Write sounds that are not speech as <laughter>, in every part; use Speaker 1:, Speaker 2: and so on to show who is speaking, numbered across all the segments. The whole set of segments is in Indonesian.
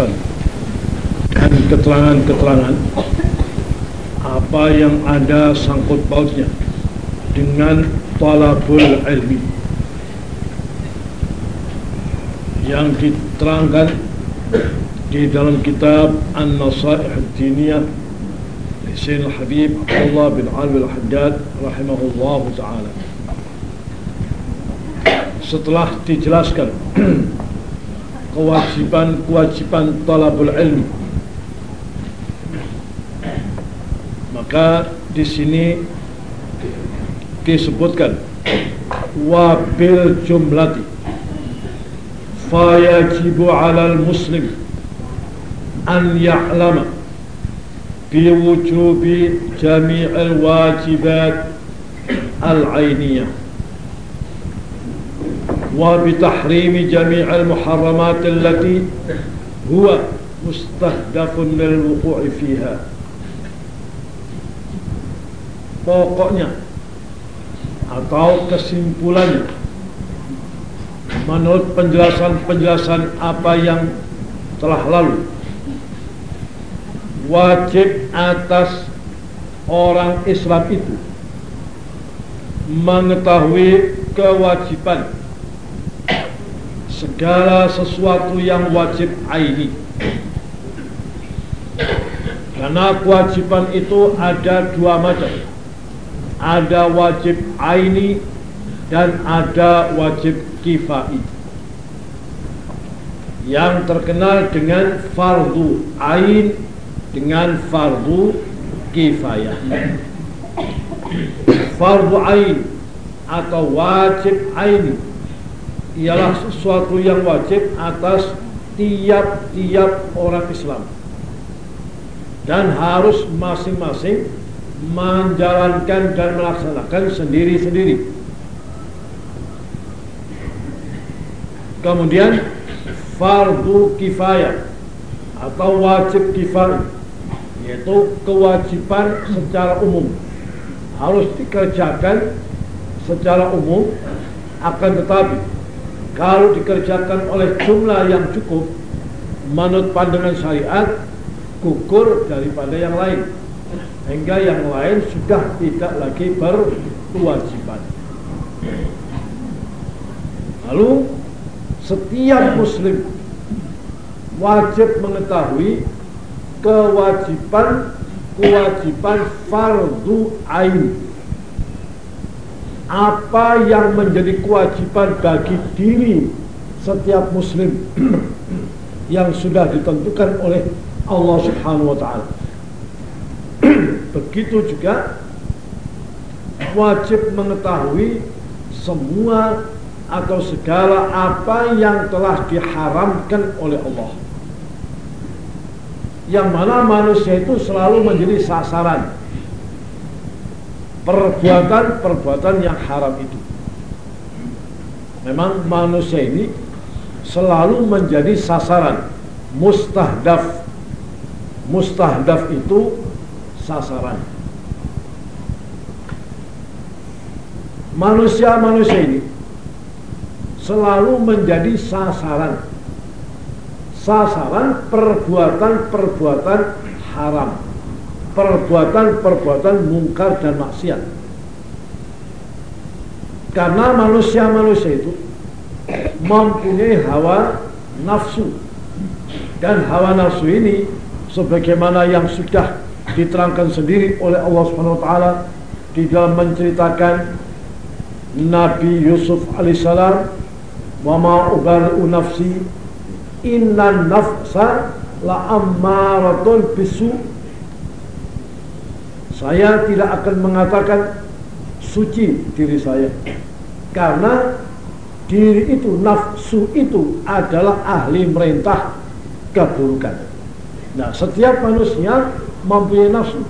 Speaker 1: penjelasan dan keterangan-keterangan apa yang ada sangkut pautnya dengan talabul ilmi? Yang diterangkan di dalam kitab An-Nasaih Ad-Diniyah Sayyid Al-Habib Abdullah bin Alwi Al-Haddad rahimahullah ta'ala. Setelah dijelaskan <clears throat> kewajiban-kewajiban talabul ilmi maka di sini disebutkan wabil jumlati fayajibu 'alal muslim an ya'lama biwujubi jami'il wajibat al-'ainiyah وبتحريم جميع المحرمات التي هو مستهدف للوقوع فيها pokoknya atau kesimpulannya menurut penjelasan-penjelasan apa yang telah lalu wajib atas orang Islam itu mengetahui kewajiban segala sesuatu yang wajib aini. Karena kewajiban itu ada dua macam. Ada wajib aini dan ada wajib kifai. Yang terkenal dengan fardu ain dengan fardu kifayah. Fardu ain atau wajib aini ialah sesuatu yang wajib atas tiap-tiap orang Islam dan harus masing-masing menjalankan dan melaksanakan sendiri-sendiri. Kemudian fardu kifayah atau wajib kifayah yaitu kewajiban secara umum harus dikerjakan secara umum akan tetapi kalau dikerjakan oleh jumlah yang cukup menurut pandangan syariat gugur daripada yang lain sehingga yang lain sudah tidak lagi berkewajiban. Lalu setiap muslim wajib mengetahui kewajiban kewajiban fardu ain. Apa yang menjadi kewajiban bagi diri setiap muslim <clears throat> yang sudah ditentukan oleh Allah Subhanahu wa taala. <clears throat> Begitu juga wajib mengetahui semua atau segala apa yang telah diharamkan oleh Allah. Yang mana manusia itu selalu menjadi sasaran perbuatan-perbuatan yang haram itu. Memang manusia ini selalu menjadi sasaran mustahdaf. Mustahdaf itu sasaran. Manusia-manusia ini selalu menjadi sasaran. Sasaran perbuatan-perbuatan haram. Perbuatan-perbuatan mungkar dan maksiat. Karena manusia-manusia itu mempunyai hawa nafsu. Dan hawa nafsu ini sebagaimana yang sudah diterangkan sendiri oleh Allah Subhanahu wa taala di dalam menceritakan Nabi Yusuf alaihissalam wa ma ubari'u nafsi inna nafsa la ammaratun bisu saya tidak akan mengatakan suci diri saya karena diri itu nafsu itu adalah ahli merintah keburukan nah setiap manusia mempunyai nafsu.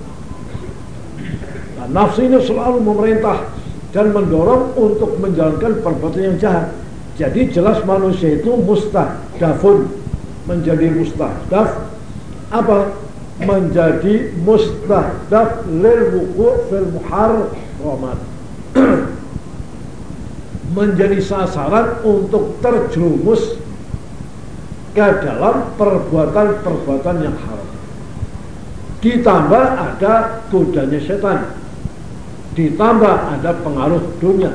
Speaker 1: Nah, nafsu ini selalu memerintah dan mendorong untuk menjalankan perbuatan yang jahat. Jadi jelas manusia itu mustahdafun menjadi mustahdaf apa? Menjadi mustahdaf lil wuku' fil muharramat. <clears throat> menjadi sasaran untuk terjerumus ke dalam perbuatan-perbuatan yang haram. Ditambah ada godanya setan. Ditambah ada pengaruh dunia.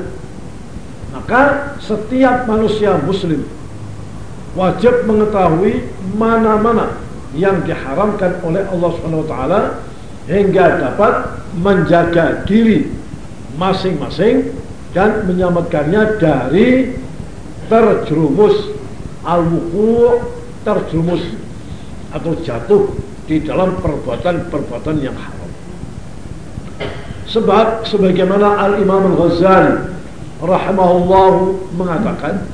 Speaker 1: Maka setiap manusia muslim wajib mengetahui mana-mana yang diharamkan oleh Allah Subhanahu wa taala hingga dapat menjaga diri masing-masing dan menyelamatkannya dari terjerumus al-wuqu' terjerumus atau jatuh di dalam perbuatan-perbuatan yang haram. Sebab sebagaimana Al-Imam Al-Ghazali rahimahullah mengatakan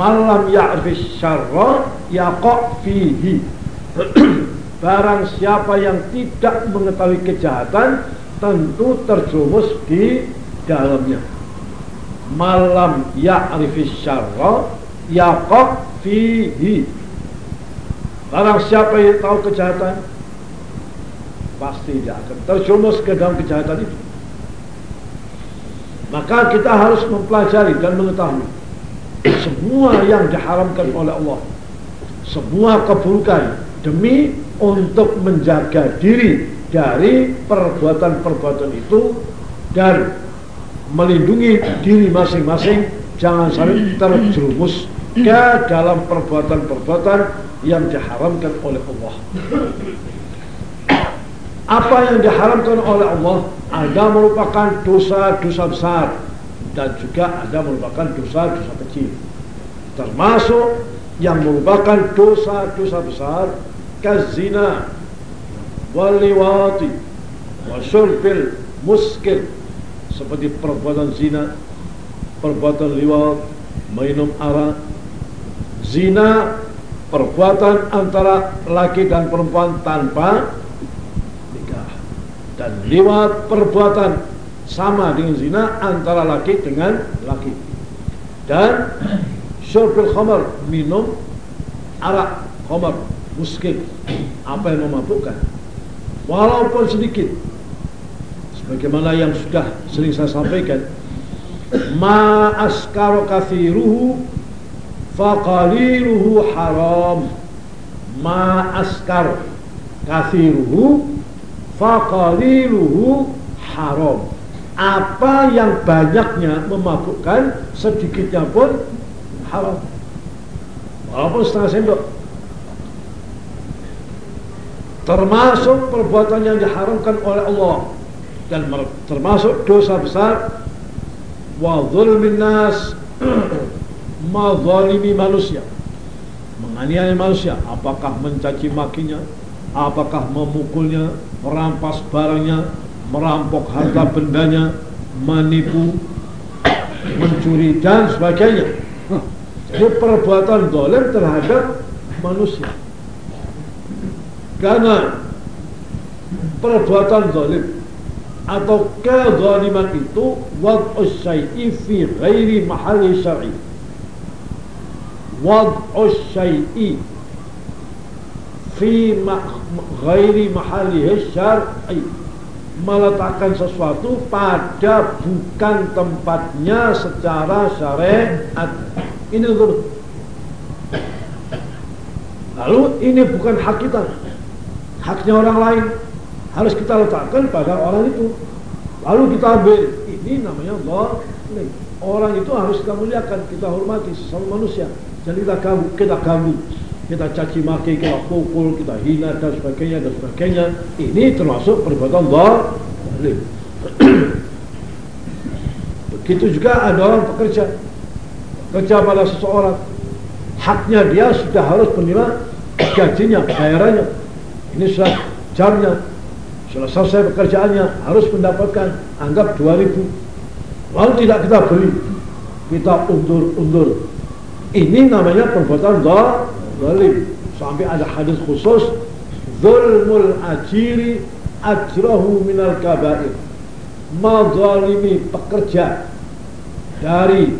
Speaker 1: malam ya'rif syarra yaqa fihi <clears throat> barang siapa yang tidak mengetahui kejahatan tentu terjerumus di dalamnya. Malam ya'rif syarra yaqa fihi. Barang siapa yang tahu kejahatan pasti dia akan terjerumus ke dalam kejahatan itu. Maka kita harus mempelajari dan mengetahui semua yang diharamkan oleh Allah semua keburukan demi untuk menjaga diri dari perbuatan-perbuatan itu dan melindungi diri masing-masing jangan sampai terjerumus ke dalam perbuatan-perbuatan yang diharamkan oleh Allah. Apa yang diharamkan oleh Allah ada merupakan dosa-dosa besar dan juga ada merupakan dosa-dosa kecil. Termasuk yang merupakan dosa-dosa besar kazina waliwati wasyurbil muskil seperti perbuatan zina perbuatan liwat minum arak zina perbuatan antara laki dan perempuan tanpa nikah. Dan liwat perbuatan sama dengan zina antara laki dengan laki. Dan syurbil khamar minum arak khamar muskil apa yang memabukkan? Walaupun sedikit. Sebagaimana yang sudah sering saya sampaikan. Ma askaro kathiruhu faqaliluhu haram. Ma askar kathiruhu faqaliluhu haram. Apa yang banyaknya memabukkan sedikitnya pun haram walaupun setengah sendok termasuk perbuatan yang diharamkan oleh Allah. Dan termasuk dosa besar. Wa zulmin nas <clears throat> mazalimi manusia. Menganiaya manusia. Apakah mencaci makinya? Apakah memukulnya? Merampas barangnya? Merampok harta <clears throat> bendanya? Menipu? Mencuri dan sebagainya jadi perbuatan dolim terhadap manusia. Karena perbuatan dolim atau kezaliman itu wad'us syai'i fi ghairi mahalli syar'i. Wad'us syai'i fi ghairi mahalli syar'i meletakkan sesuatu pada bukan tempatnya secara syariat. Ini dulu. Lalu ini bukan hak kita. Haknya orang lain. Harus kita letakkan pada orang itu. Lalu kita ambil. Ini namanya Allah. Orang itu harus kita muliakan, kita hormati sesama manusia. Jadi kita ganggu, kita ganggu. Kita caci maki, kita pukul, kita hina dan sebagainya dan sebagainya. Ini termasuk perbuatan Allah. <clears throat> Begitu juga ada orang pekerja kerja pada seseorang. Haknya dia sudah harus menerima gajinya, bayarannya. Ini sudah jamnya. Sudah selesai pekerjaannya harus mendapatkan. Anggap 2000 lalu tidak kita beli. Kita undur-undur. Ini namanya perbuatan zalim sampai ada hadis khusus zulmul ajiri ajrahu minal kabair. Mazalimi pekerja dari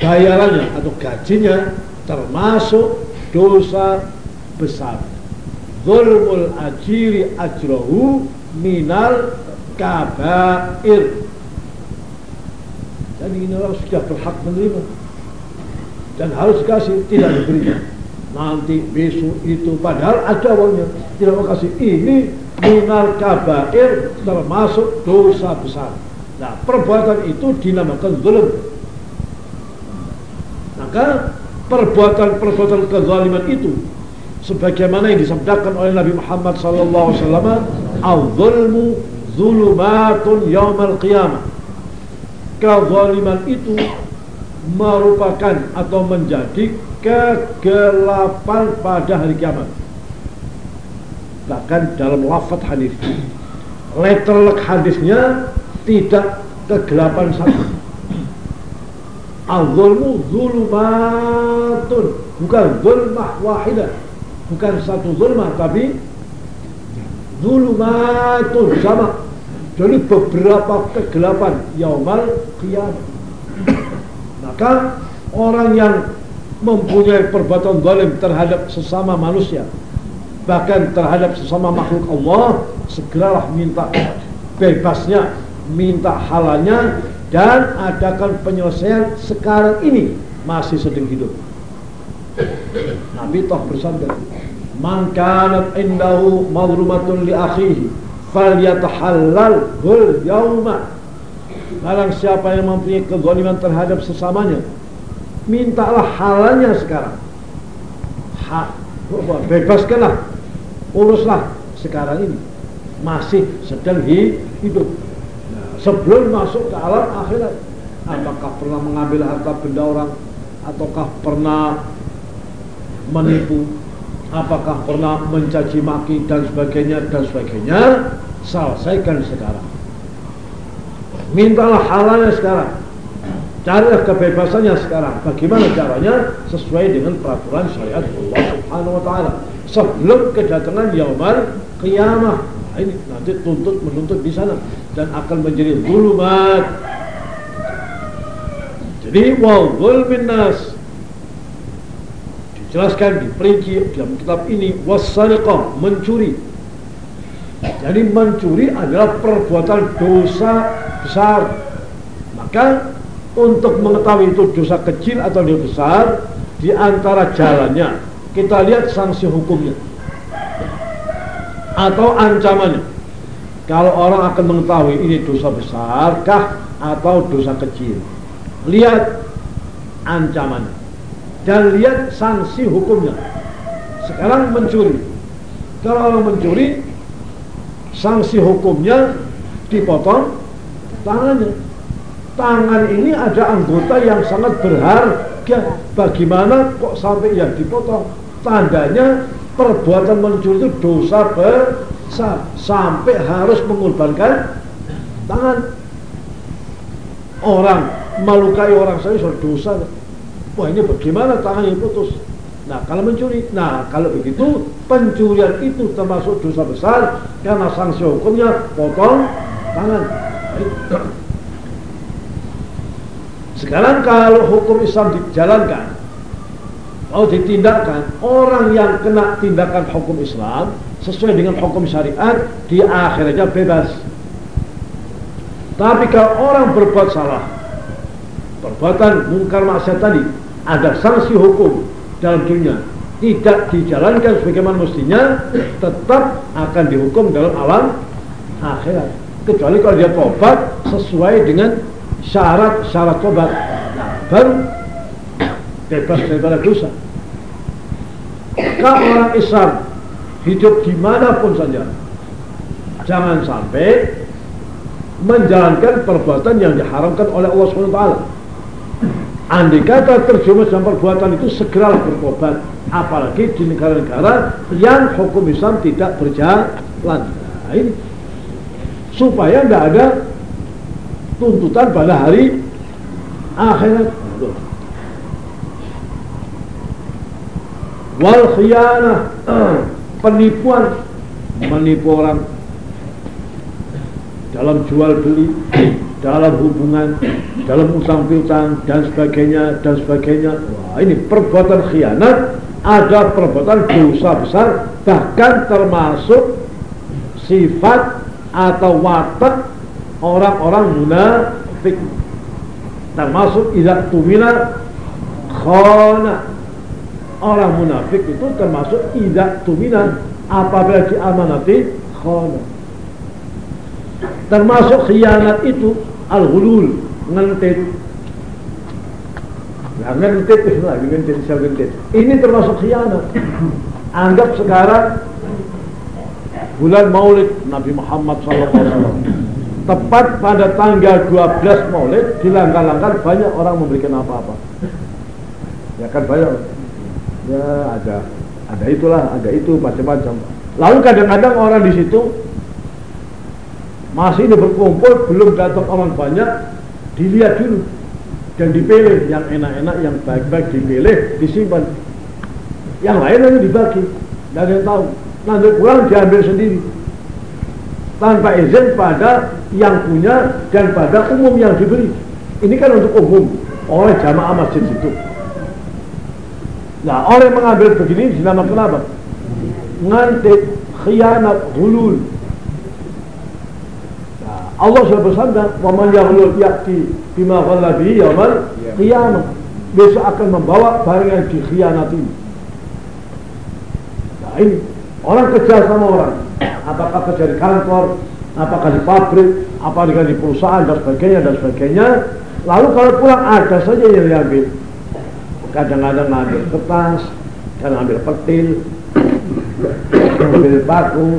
Speaker 1: bayarannya atau gajinya termasuk dosa besar. Zulmul ajiri ajrohu minal kabair. Jadi ini orang sudah berhak menerima dan harus dikasih tidak diberi. nanti besok itu padahal ada uangnya tidak mau kasih ini minal kabair termasuk dosa besar nah perbuatan itu dinamakan zulm maka perbuatan-perbuatan kezaliman itu sebagaimana yang disabdakan oleh Nabi Muhammad sallallahu alaihi wasallam al-zulmu zulumatun yaumal qiyamah. Kezaliman itu merupakan atau menjadi kegelapan pada hari kiamat. Bahkan dalam lafaz hadis letterlek hadisnya tidak kegelapan sama Al-zulmu zulumatun bukan zulmah wahidah. Bukan satu zulmah tapi zulumatun sama. Jadi beberapa kegelapan yaumal qiyamah. Maka orang yang mempunyai perbuatan zalim terhadap sesama manusia bahkan terhadap sesama makhluk Allah segeralah minta bebasnya minta halalnya dan adakan penyelesaian sekarang ini masih sedang hidup. Nabi toh bersabda, "Man kanat indahu madrumatun li akhihi falyatahallal hul yauma." Barang siapa yang mempunyai kezaliman terhadap sesamanya, mintalah halalnya sekarang. Ha, bebaskanlah, uruslah sekarang ini. Masih sedang hidup sebelum masuk ke alam akhirat apakah pernah mengambil harta benda orang? Ataukah pernah menipu? Apakah pernah mencaci maki dan sebagainya dan sebagainya? Selesaikan sekarang. Mintalah halalnya sekarang. Carilah kebebasannya sekarang. Bagaimana caranya? Sesuai dengan peraturan syariat Allah subhanahu wa ta'ala. Sebelum kedatangan yaumar qiyamah nah, ini nanti tuntut menuntut di sana dan akan menjadi zulumat. Jadi wal zulmin nas dijelaskan diperinci dalam kitab ini wasariqah mencuri. Jadi mencuri adalah perbuatan dosa besar. Maka untuk mengetahui itu dosa kecil atau dosa besar di antara jalannya kita lihat sanksi hukumnya atau ancamannya. Kalau orang akan mengetahui ini dosa besarkah atau dosa kecil. Lihat ancaman dan lihat sanksi hukumnya. Sekarang mencuri. Kalau orang mencuri, sanksi hukumnya dipotong tangannya. Tangan ini ada anggota yang sangat berharga. Bagaimana kok sampai yang dipotong? Tandanya perbuatan mencuri itu dosa besar sampai harus mengorbankan tangan. Orang melukai orang saya sudah dosa. Wah ini bagaimana tangan yang putus nah kalau mencuri nah kalau begitu pencurian itu termasuk dosa besar karena sanksi hukumnya potong tangan. Sekarang kalau hukum Islam dijalankan mau ditindakkan. Orang yang kena tindakan hukum Islam sesuai dengan hukum syariat di akhirnya bebas. Tapi kalau orang berbuat salah perbuatan mungkar maksiat tadi ada sanksi hukum dalam dunia tidak dijalankan sebagaimana mestinya tetap akan dihukum dalam alam akhirat. Kecuali kalau dia tobat sesuai dengan syarat-syarat tobat. Nah, baru bebas daripada dosa. Kalau orang Islam hidup di mana pun saja jangan sampai menjalankan perbuatan yang diharamkan oleh Allah SWT andai kata terjerumus dalam perbuatan itu segeralah bertobat apalagi di negara-negara yang hukum Islam tidak berjalan. Nah, ini supaya tidak ada tuntutan pada hari akhirat wal khiyanah. Penipuan. Menipu orang. Dalam jual beli dalam hubungan dalam utang piutang dan sebagainya dan sebagainya. Wah ini perbuatan khianat. Ada perbuatan dosa besar bahkan termasuk sifat atau watak orang-orang munafik. Termasuk idak tumina khana orang munafik itu termasuk tidak tumina apabila diamanati khana. Termasuk khianat itu al-hulul, ngentit. Nah, ngentit itu lagi ngentit siapa ngentit. Ini termasuk khianat. <coughs> Anggap sekarang bulan Maulid Nabi Muhammad SAW. Tepat pada tanggal 12 Maulid dilanggar-langgar banyak orang memberikan apa-apa. Ya kan banyak. Ya ada ada itulah, ada itu macam-macam. Lalu kadang-kadang orang di situ masih ini berkumpul, belum datang orang banyak, dilihat dulu dan dipilih yang enak-enak, yang baik-baik dipilih, disimpan. Yang lain nanti dibagi, ada yang tahu. Nanti pulang diambil sendiri tanpa izin pada yang punya dan pada umum yang diberi. Ini kan untuk umum oleh jamaah masjid itu. Nah, orang yang mengambil begini dinamakan apa? Ngantit, khianat, hulul. Nah, Allah sudah bersabda, "Wa man yaghlul ya'ti bima ghalla bihi yaumil qiyamah." Besok akan membawa barang yang dikhianati. Nah, ini orang kerja sama orang, apakah kerja di kantor, apakah di pabrik, apakah di perusahaan dan sebagainya dan sebagainya. Lalu kalau pulang ada saja yang diambil kadang-kadang ngambil kertas kadang ambil petil ambil paku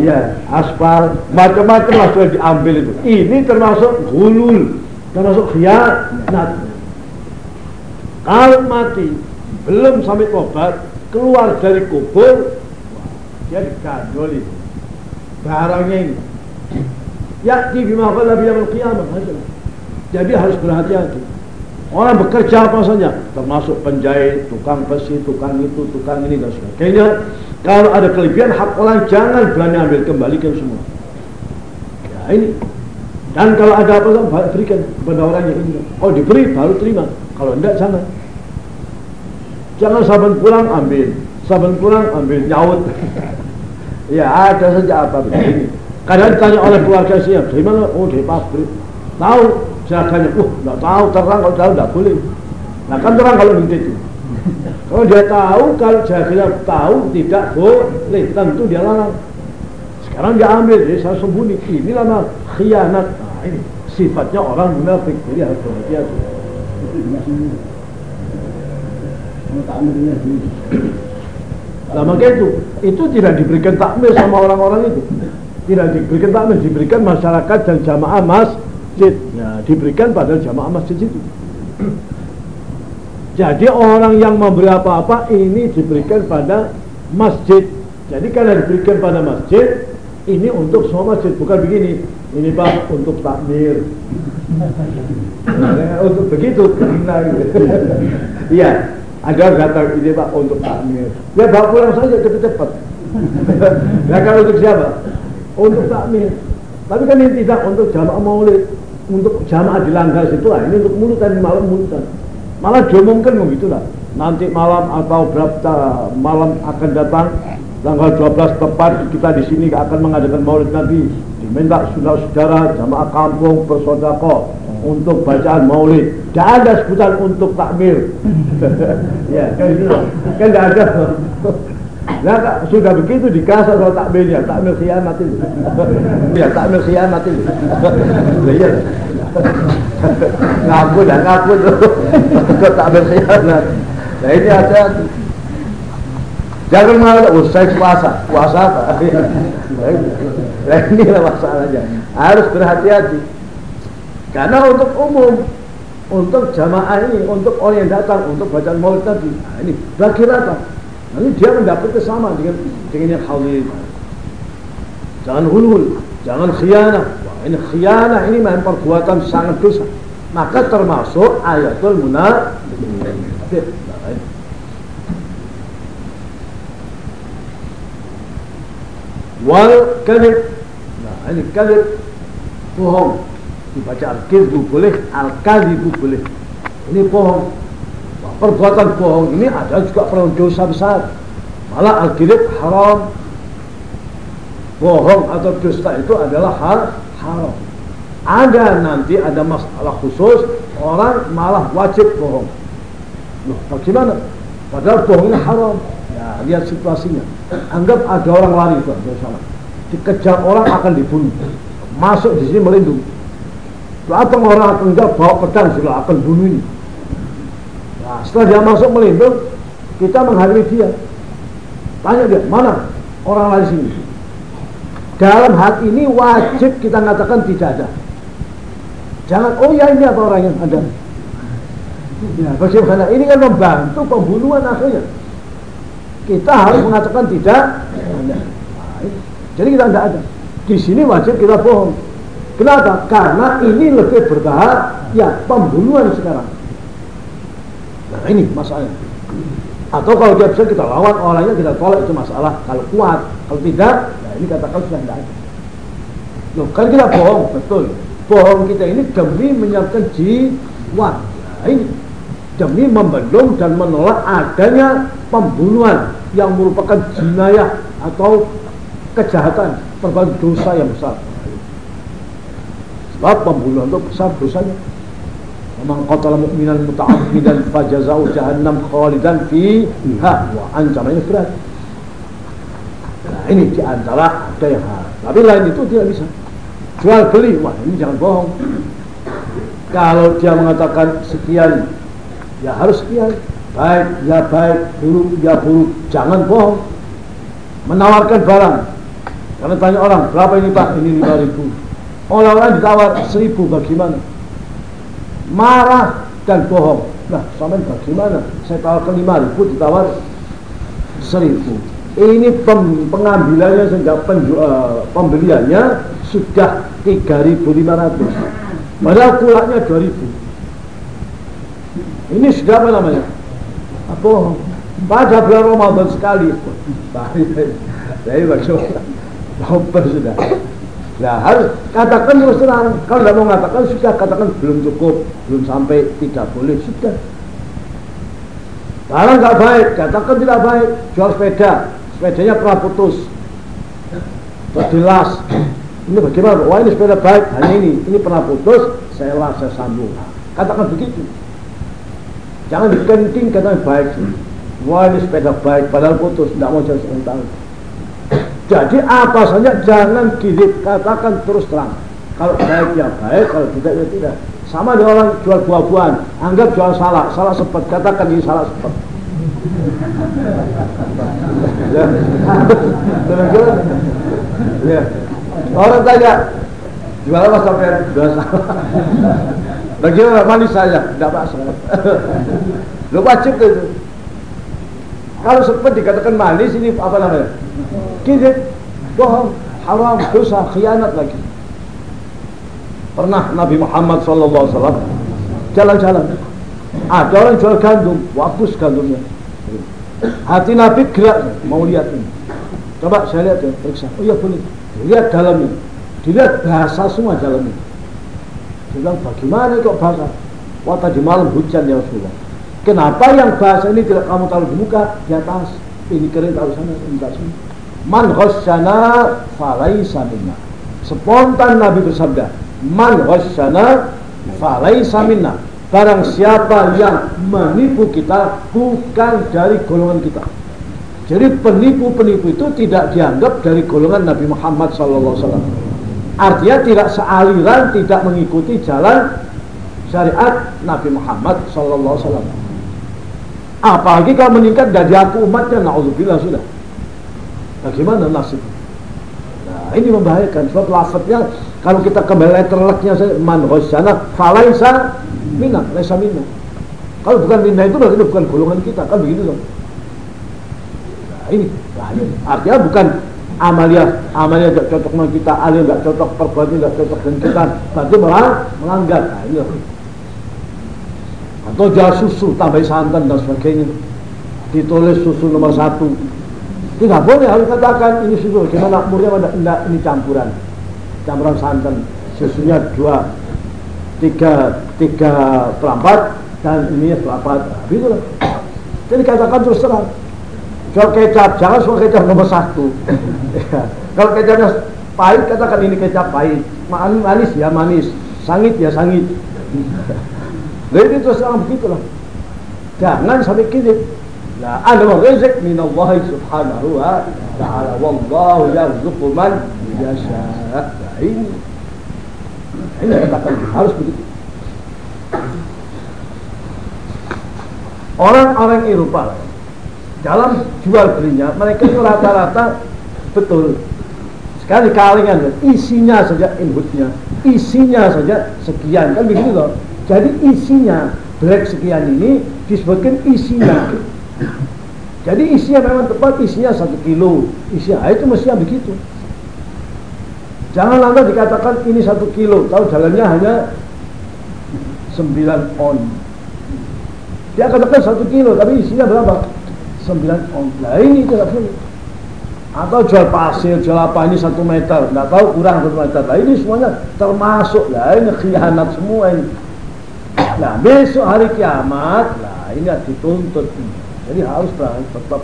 Speaker 1: ya aspal macam-macam lah sudah diambil itu. Ini termasuk gulul termasuk khianat kalau mati belum sampai tobat keluar dari kubur dia dikandoli barangnya ini. Ya di bima qala biyamul qiyamah jadi harus berhati-hati Orang bekerja apa saja, termasuk penjahit, tukang besi, tukang itu, tukang ini dan sebagainya. Kalau ada kelebihan hak orang jangan berani ambil kembalikan semua. Ya ini. Dan kalau ada apa saja berikan kepada orang yang ingin. Oh diberi baru terima. Kalau tidak jangan. Jangan saban pulang ambil, saban pulang ambil nyaut. <laughs> ya ada saja apa begini. Kadang ditanya oleh keluarga siap, dari mana? Oh dari pabrik. Tahu jaganya, uh nggak tahu terang kalau tahu nggak boleh. Nah kan terang kalau gitu itu. Kalau dia tahu, kalau jaganya tahu tidak boleh, tentu dia larang. Sekarang dia ambil, jadi saya sembunyi. Ini lama khianat. Nah ini sifatnya orang munafik. Jadi harus berhati-hati. Nah maka itu, itu tidak diberikan takmir sama orang-orang itu. Tidak diberikan takmir, diberikan masyarakat dan jamaah mas masjid. Ya, diberikan pada jamaah masjid itu. <clears throat> Jadi orang yang memberi apa-apa ini diberikan pada masjid. Jadi karena diberikan pada masjid ini untuk semua masjid bukan begini. Ini pak untuk takmir. Nah, untuk begitu nah, <laughs> iya ada kata ini pak untuk takmir. Ya bawa pulang saja cepat-cepat <laughs> nah kalau untuk siapa? Untuk takmir. Tapi kan ini tidak untuk jamaah maulid untuk jamaah dilanggar situ lah ini untuk mulutan malam mulutan. Malah diumumkan begitu lah nanti malam atau berapa malam akan datang tanggal 12 tepat kita di sini akan mengadakan maulid nabi diminta saudara-saudara jamaah kampung bersodako untuk bacaan maulid. Tidak ada sebutan untuk takmir. <laughs> Ya kan itu kan tidak ada Nah, sudah begitu dikasih sama takmirnya, takmir khianat itu. ya, takmir khianat itu. Iya. ngaku dah ngaku tu. Kau takmir khianat. Nah, ini ada Jangan malah oh, saya puasa, puasa apa? Nah, inilah masalahnya. Harus berhati-hati. Karena untuk umum, untuk jamaah ini, untuk orang yang datang, untuk bacaan maulid tadi, nah, ini bagi rata. Nanti dia mendapatkan sama dengan dengan yang hadir. Jangan hulul, jangan khianah. Wah, ini khianah ini memang perbuatan sangat dosa. Maka termasuk ayatul munafik. Wal kadhib. Nah, ini kadhib bohong. Dibaca al-kizbu boleh, al-kadhibu boleh. Ini bohong perbuatan bohong ini ada juga perbuatan dosa besar malah al haram bohong atau dusta itu adalah hal haram ada nanti ada masalah khusus orang malah wajib bohong loh bagaimana Padahal bohongnya haram. Ya, lihat situasinya. Anggap ada orang lari itu, salah. Dikejar orang akan dibunuh. Masuk di sini melindungi. Datang orang akan enggak bawa pedang sudah akan bunuh ini. Nah, setelah dia masuk melindung, kita menghadiri dia. Tanya dia, mana orang lari sini? Dalam hati ini wajib kita mengatakan tidak ada. Jangan, oh ya ini apa orang yang ada. Ya, bagaimana? Ini kan membantu pembunuhan akhirnya. Kita harus mengatakan tidak ada. Jadi kita tidak ada. Di sini wajib kita bohong. Kenapa? Karena ini lebih berbahaya pembunuhan sekarang. Nah ini masalahnya. Atau kalau dia bisa kita lawan orangnya kita tolak itu masalah. Kalau kuat, kalau tidak, nah ini katakan sudah tidak ada. Loh, kan kita bohong, betul. Bohong kita ini demi menyiapkan jiwa. Nah ini demi membendung dan menolak adanya pembunuhan yang merupakan jinayah atau kejahatan berbagai dosa yang besar. Sebab pembunuhan itu besar dosanya. Memang qatala mu'minan muta'ammidan fajazau jahannam khalidan fiha. Wa ancamannya berat. Nah, ini di antara ada yang hal. Tapi lain itu tidak bisa. Jual beli, wah ini jangan bohong. Kalau dia mengatakan sekian ya harus sekian. Baik ya baik. Buruk ya buruk. Jangan bohong. Menawarkan barang. Karena tanya orang berapa ini pak? Ini lima ribu. Orang-orang ditawar seribu bagaimana marah dan bohong nah sama bagaimana saya tawarkan lima ribu ditawar seribu ini pem, pengambilannya sehingga penju, uh, pembeliannya sudah 3.500 padahal kulaknya 2.000 ini sudah apa namanya? Apa? Pada bulan Ramadan sekali. Jadi bagaimana? Baper sudah. Nah harus katakan terus terang. Kalau tidak mau mengatakan sudah katakan belum cukup, belum sampai tidak boleh sudah. Kalau nggak baik, katakan tidak baik. Jual sepeda, sepedanya pernah putus, terdilas. Ini bagaimana? Wah ini sepeda baik, hanya ini. Ini pernah putus, saya las, saya sambung. Katakan begitu. Jangan dikenting kata baik. Wah ini sepeda baik, padahal putus, tidak mau jadi sebentar. Jadi apa saja jangan kirim, katakan terus terang. Kalau baik ya baik, kalau tidak ya tidak. Sama dengan orang jual buah-buahan, anggap jual salah, salah sepet, katakan ini salah sepet. ya. ya. Orang tanya, jual apa sampai dua salah. Bagaimana manis saja, tidak masalah. Lo wajib itu. Kalau seperti dikatakan manis ini apa namanya? Kidit, bohong, haram, dosa, khianat lagi. Pernah Nabi Muhammad SAW jalan-jalan. Ada orang jual gandum, wakus gandumnya. Hati Nabi gerak, mau lihat ini. Coba saya lihat ya, periksa. Oh iya boleh. Lihat dalamnya. Dilihat bahasa semua dalamnya. Dia bilang bagaimana kok bahasa? Wah tadi malam hujan ya Rasulullah. Kenapa yang bahasa ini tidak kamu taruh di muka, di atas? Ini kering taruh sana, ini taruh sini. Man ghasyana falaisa minna. Spontan Nabi bersabda, Man ghasyana falaisa minna. Barang siapa yang menipu kita bukan dari golongan kita. Jadi penipu-penipu itu tidak dianggap dari golongan Nabi Muhammad SAW. Artinya tidak sealiran, tidak mengikuti jalan syariat Nabi Muhammad SAW. Apalagi kalau meningkat dari aku umatnya, na'udzubillah sudah. Bagaimana nasib? Nah, ini membahayakan. Sebab lafadznya, kalau kita kembali letter leknya man ghasyana, falaisa minna, laisa minna. Kalau bukan minna itu berarti bukan golongan kita, kan begitu dong. Nah, ini bahaya. Artinya bukan amalia amalia tidak cocok dengan kita, alim tidak cocok, perbuatan tidak cocok dengan kita, berarti malah melanggar. Nah, ini atau jual susu tambah santan dan sebagainya. Ditulis susu nomor satu. Tidak boleh harus katakan ini susu gimana? Murni ada enggak? Ini campuran. Campuran santan. Susunya dua tiga tiga perempat dan ini perempat begitu lah. Jadi katakan terus terang. Jual kecap jangan semua kecap nomor satu. <laughs> Kalau kecapnya pahit katakan ini kecap pahit. Manis ya manis. Sangit ya sangit <laughs> jadi terus terang begitulah. Jangan sampai kini. Nah, ada rezeki min Allah subhanahu wa ta'ala. Wallahu yarzuqu man yasha. Nah, ini ini katakan harus begitu. Orang-orang Eropa dalam jual belinya mereka itu rata-rata betul sekali kalingan isinya saja inputnya isinya saja sekian kan begitu loh jadi isinya black sekian ini disebutkan isinya. Jadi isinya memang tepat isinya satu kilo. Isinya itu mestinya begitu. Jangan lantas dikatakan ini satu kilo. Tahu jalannya hanya 9 on. Dia katakan satu kilo tapi isinya berapa? 9 on. Nah ini tidak boleh atau jual pasir, jual apa ini satu meter, nggak tahu kurang satu meter. Nah ini semuanya termasuk. Lah ini khianat semua ini. Nah besok hari kiamat, lah ini dituntut. Jadi harus tetap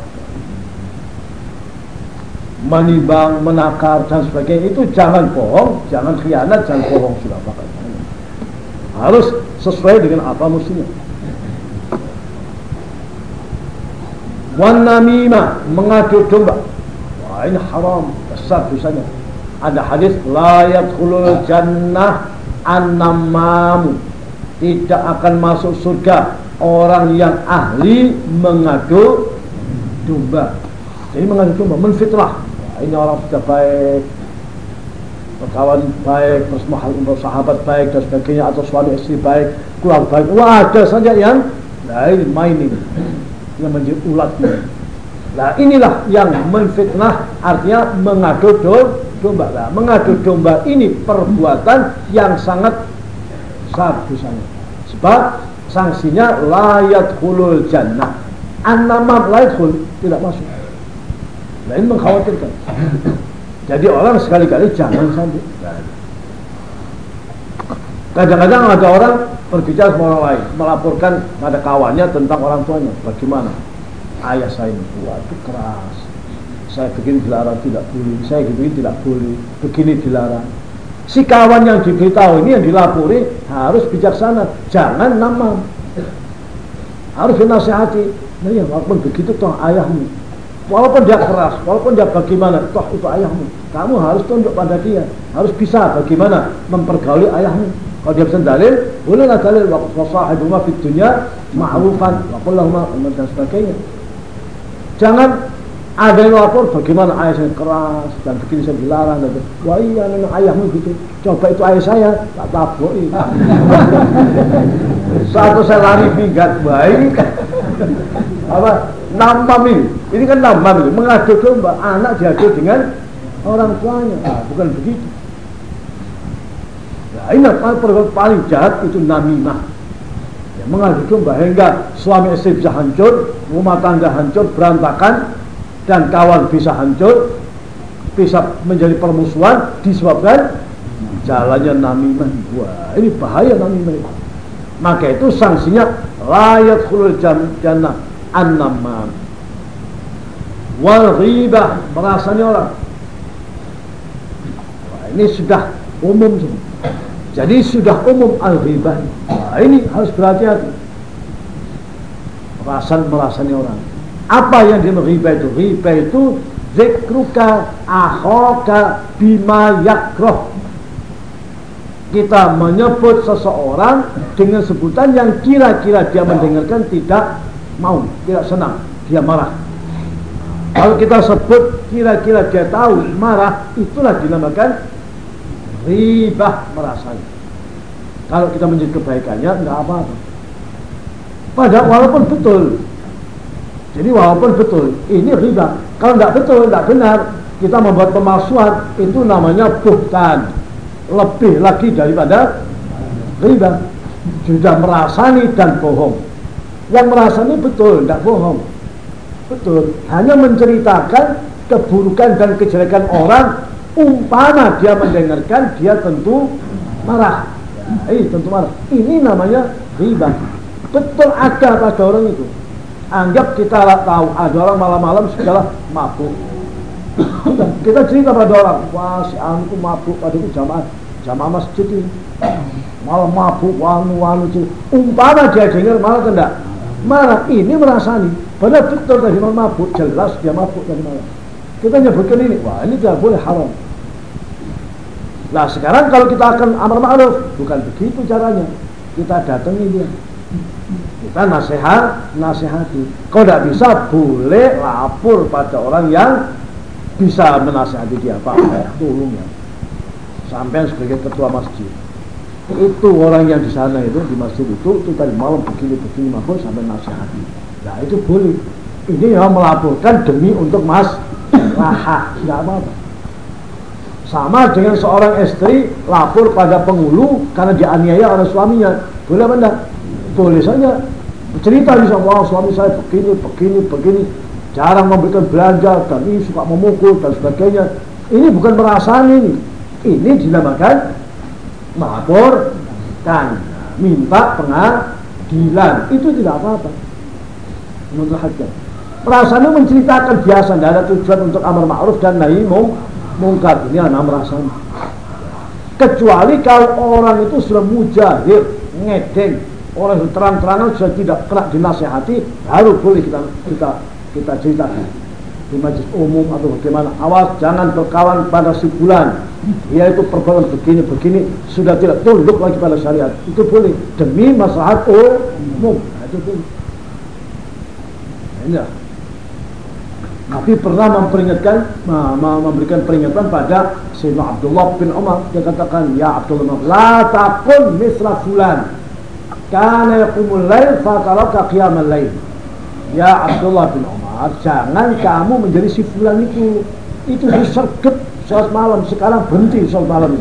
Speaker 1: menimbang, menakar dan sebagainya itu jangan bohong, jangan khianat, jangan bohong sudah pakai. Harus sesuai dengan apa musuhnya. Wan namimah mengadu domba. Wah ini haram besar dosanya. Ada hadis la yadkhulul jannah an-namam. Tidak akan masuk surga orang yang ahli mengadu domba. Jadi mengadu domba menfitnah. Ini orang sudah baik, kawan baik, terus mahal sahabat baik dan sebagainya atau suami istri baik, kurang baik. Wah ada saja yang lain mainin yang menjadi ulatnya. Nah inilah yang menfitnah artinya mengadu domba. Nah, mengadu domba ini perbuatan yang sangat besar dosanya. Sebab sanksinya layat hulul jannah. An-namam layat hul tidak masuk. Nah ini mengkhawatirkan. <laughs> Jadi orang sekali-kali jangan sampai. Kadang-kadang ada orang berbicara sama orang lain, melaporkan pada kawannya tentang orang tuanya. Bagaimana? Ayah saya ini, waduh keras. Saya begini dilarang tidak boleh, saya begini tidak boleh, begini dilarang. Si kawan yang diberitahu ini yang dilapori harus bijaksana, jangan nama. Harus dinasihati. Nah ya, walaupun begitu toh ayahmu. Walaupun dia keras, walaupun dia bagaimana, toh itu ayahmu. Kamu harus tunduk pada dia, harus bisa bagaimana mempergauli ayahmu. Kalau dia pesan dalil, bolehlah dalil wa sahibuma fid dunya ma'rufan wa dan sebagainya. Jangan ada yang lapor bagaimana ayah saya keras dan begini saya dilarang dan wah iya memang ayahmu gitu. Coba itu ayah saya tak tabok <laughs> satu saya lari minggat baik. Apa? Namam ini ini kan namam ini mengadu domba anak diadu dengan orang tuanya. Nah, bukan begitu. Nah, ini perbuatan paling jahat itu namimah. Ya, mengadu domba. Hingga suami istri bisa hancur, rumah tangga hancur, berantakan, dan kawan bisa hancur, bisa menjadi permusuhan disebabkan jalannya namimah. Wah, ini bahaya namimah itu. Maka itu sanksinya layat khulul jannah an-namam. Wal ghibah merasanya orang. Wah, ini sudah umum. Jadi sudah umum al-ghibah. Nah, ini harus berhati-hati. Rasan merasanya orang. Apa yang dia ghibah itu? Ghibah itu zikruka ahoka bima yakroh. Kita menyebut seseorang dengan sebutan yang kira-kira dia mendengarkan tidak mau, tidak senang, dia marah. Kalau kita sebut kira-kira dia tahu marah, itulah dinamakan ribah merasanya. Kalau kita menjadi kebaikannya enggak apa-apa. Padahal walaupun betul. Jadi walaupun betul, ini riba. Kalau enggak betul, enggak benar, kita membuat pemalsuan, itu namanya buhtan. Lebih lagi daripada riba. Sudah merasani dan bohong. Yang merasani betul, enggak bohong. Betul. Hanya menceritakan keburukan dan kejelekan orang umpama dia mendengarkan dia tentu marah eh tentu marah ini namanya riba betul ada pada orang itu anggap kita tahu ada orang malam-malam segala mabuk kita cerita pada orang wah si anu itu mabuk pada itu jamaah jamaah masjid ini malam mabuk wanu wanu umpama dia dengar malah tidak Marah ini merasani. Padahal betul tadi mabuk, jelas dia mabuk tadi malam. Kita nyebutkan ini, wah ini tidak boleh haram. Nah sekarang kalau kita akan amar ma'ruf, bukan begitu caranya. Kita datangi dia. Kita nasihat, nasihati. Kalau tidak bisa, boleh lapor pada orang yang bisa menasihati dia. Pak, <coughs> tolong ya. Sampai sebagai ketua masjid itu orang yang di sana itu di masjid itu itu tadi malam begini begini maupun sampai nasihati nah itu boleh ini ya melaporkan demi untuk mas <coughs> rahat tidak apa-apa sama dengan seorang istri lapor pada penghulu karena dianiaya oleh suaminya boleh apa enggak? boleh saja cerita bisa wah suami saya begini begini begini. Jarang memberikan belanja dan ini suka memukul dan sebagainya. Ini bukan perasaan ini. Ini dinamakan melaporkan minta pengadilan. Itu tidak apa-apa. Menurut hakim perasaannya menceritakan biasa tidak ada tujuan untuk amar ma'ruf dan nahi mungkar. Ini anak merasaan kecuali kalau orang itu sudah mujahir ngedeng itu terang-terangan sudah tidak kena dinasehati baru boleh kita kita kita ceritakan. Di majlis umum atau bagaimana. Awas jangan berkawan pada si bulan yaitu perbuatan begini-begini sudah tidak tunduk lagi pada syariat. Itu boleh demi maslahat umum. Nah, itu boleh. Nah, Nabi pernah memperingatkan memberikan peringatan pada Sayyidina Abdullah bin Umar dia katakan ya Abdullah la takun misra fulan kana yaqumul lail fa taraka qiyamal lail. Ya Abdullah bin Umar jangan kamu menjadi si fulan itu. Itu disergap sholat malam sekarang berhenti sholat malam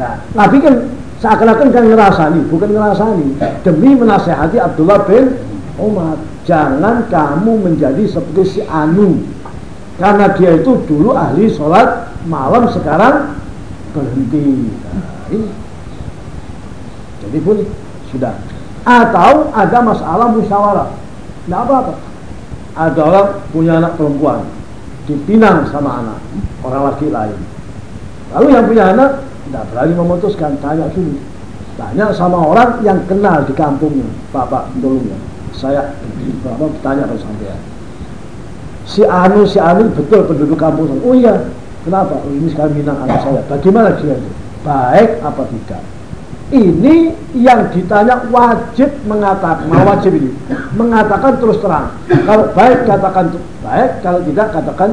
Speaker 1: nah Nabi kan seakan-akan kan ngerasani bukan ngerasani. Demi menasehati Abdullah bin Umar jangan kamu menjadi seperti si Anu. Karena dia itu dulu ahli sholat malam sekarang berhenti. Nah, ini. Jadi boleh sudah. Atau ada masalah musyawarah. Tidak apa-apa. Ada orang punya anak perempuan dipinang sama anak orang laki lain. Lalu yang punya anak tidak berani memutuskan tanya dulu. Tanya sama orang yang kenal di kampungnya bapak tolongnya saya bapak bertanya pada sampai si Anu si Anu betul penduduk kampung oh iya kenapa? Oh, ini sekarang minang anak saya. Bagaimana dia? Itu baik apa tidak ini yang ditanya wajib mengatakan <clears throat> wajib ini mengatakan terus terang. Kalau baik katakan baik. Kalau tidak katakan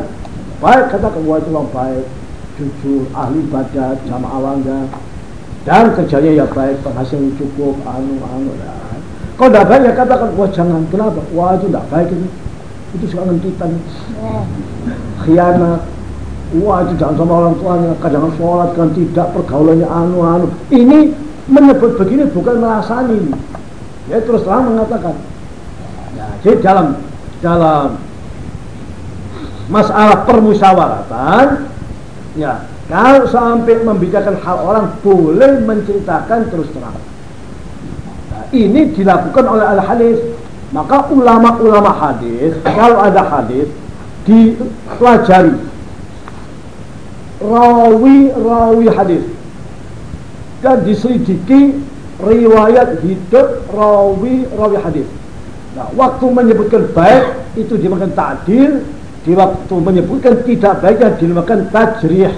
Speaker 1: baik katakan wajib orang baik. Jujur ahli ibadat jamaah langgar dan kerjanya ya baik penghasilan cukup anu anu ya. kalau tidak baik ya katakan wah jangan. Kenapa? Wah itu tidak baik ini. Itu suka ngentitan khianat. Wah itu jangan sama orang tuanya. Kadang sholat kan tidak pergaulannya anu anu. Ini menyebut begini bukan merasani ya terus terang mengatakan ya, jadi dalam dalam masalah permusyawaratan ya kalau sampai membicarakan hal orang boleh menceritakan terus terang. Nah, ini dilakukan oleh al hadis maka ulama-ulama hadis kalau ada hadis dipelajari. Rawi-rawi hadis dan diselidiki riwayat hidup rawi rawi hadis. Nah, waktu menyebutkan baik itu dimakan takdir, di waktu menyebutkan tidak baik yang dinamakan tajrih.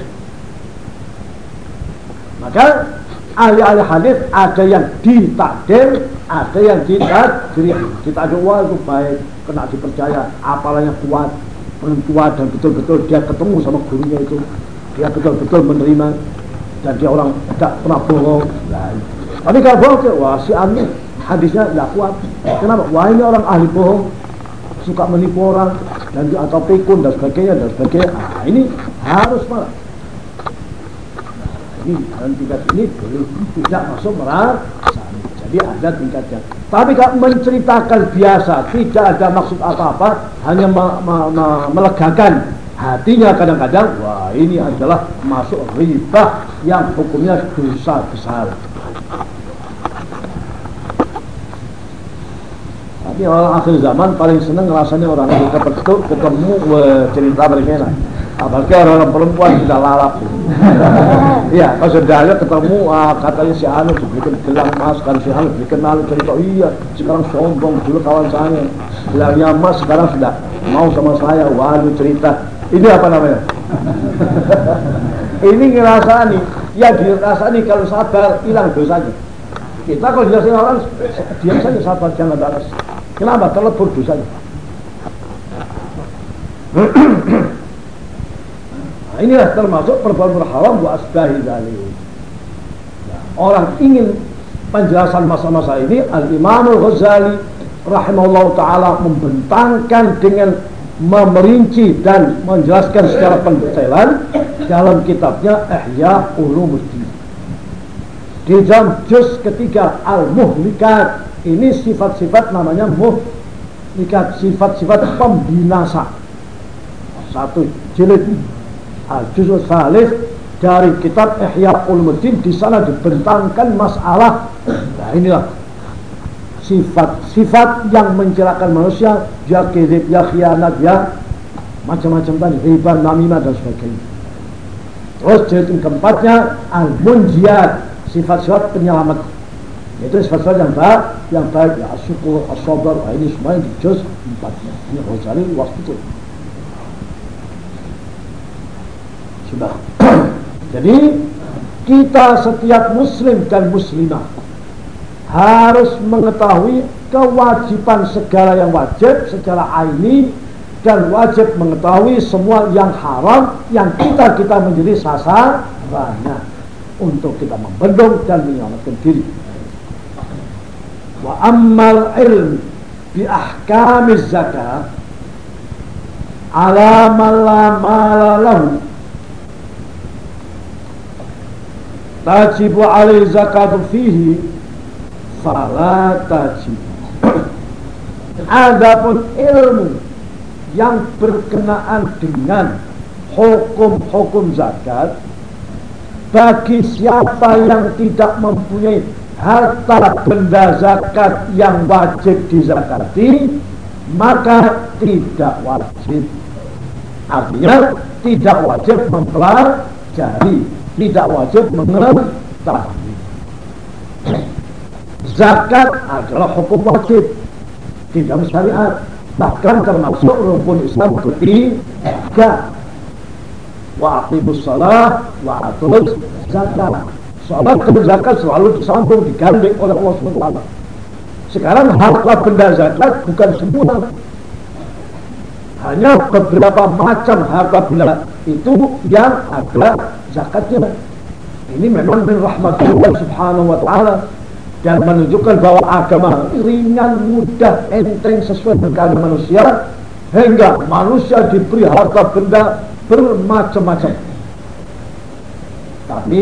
Speaker 1: Maka ahli-ahli hadis ada yang ditakdir, ada yang ditajrih. Kita ada wah itu baik, kena dipercaya, apalanya kuat, kuat dan betul-betul dia ketemu sama gurunya itu, dia betul-betul menerima dan dia orang tidak pernah bohong. Tapi kalau bohong wah si Ani hadisnya tidak kuat. Kenapa? Wah ini orang ahli bohong. Suka menipu orang. Dan atau pikun dan sebagainya dan sebagainya. Nah, ini harus malah nah, ini dan tingkat ini boleh tidak masuk merah jadi ada tingkatnya. Tapi kalau menceritakan biasa tidak ada maksud apa-apa. Hanya me me me melegakan hatinya kadang-kadang wah ini adalah masuk riba yang hukumnya dosa besar tapi orang akhir zaman paling seneng rasanya orang itu ketemu ketemu cerita mereka apalagi orang perempuan sudah lalap. <laughs> Iya pas sudah ketemu ah, katanya si Anu diberikan gelang emas kan si Anu dikenal cerita iya sekarang sombong dulu kawan saya. Gelangnya emas sekarang sudah mau sama saya waduh cerita ini apa namanya? <laughs> Ini ngerasani. Ya dirasani kalau sabar hilang dosanya. Kita kalau jelasin orang diam saja sabar jangan balas. Kenapa? Terlebur dosanya. <clears throat> Nah, inilah termasuk perbuatan haram wa asbahi dzalik. Nah, orang ingin penjelasan masa-masa ini Al-Imam Al-Ghazali rahimahullah taala membentangkan dengan memerinci dan menjelaskan secara pendetailan dalam kitabnya Ihya Ulumuddin. Di dalam juz ketiga Al-Muhlikat ini sifat-sifat namanya muhlikat sifat-sifat pembinasa. Satu jilid Al-Juzul Salis dari kitab Ihya Ulumuddin di sana dibentangkan masalah nah inilah sifat-sifat yang mencelakan manusia ya kizib, ya khianat, ya macam-macam tadi riba, namimah dan sebagainya. Terus jilid keempatnya Al-Munjiyat sifat-sifat penyelamat. Itu sifat-sifat yang baik yang baik ya syukur, as-sabar nah, ini semuanya di juz empatnya ini Ghazali waktu itu. Sudah. <clears throat> Jadi kita setiap muslim dan muslimah harus mengetahui kewajiban segala yang wajib secara aini dan wajib mengetahui semua yang haram yang kita kita menjadi sasarannya untuk kita membendung dan menyelamatkan diri. Wa ammal ilm bi ahkamiz zakat ala man la mala lahu tajibu alai zakatu fihi fala tajib adapun ilmu yang berkenaan dengan hukum-hukum zakat bagi siapa yang tidak mempunyai harta benda zakat yang wajib dizakati maka tidak wajib artinya tidak wajib mempelajari tidak wajib mengetahui. Zakat adalah hukum wajib di dalam syariat, bahkan termasuk rukun Islam ketiga. Wa aqibus salah wa atuz zakat. Salat dan selalu disambung digandeng oleh Allah SWT. Sekarang harta benda zakat bukan semua hanya beberapa macam harta benda itu yang ada zakatnya. Ini memang min rahmatullah subhanahu wa ta'ala dan menunjukkan bahwa agama ringan, mudah, enteng sesuai dengan manusia hingga manusia diberi harta benda bermacam-macam. Tapi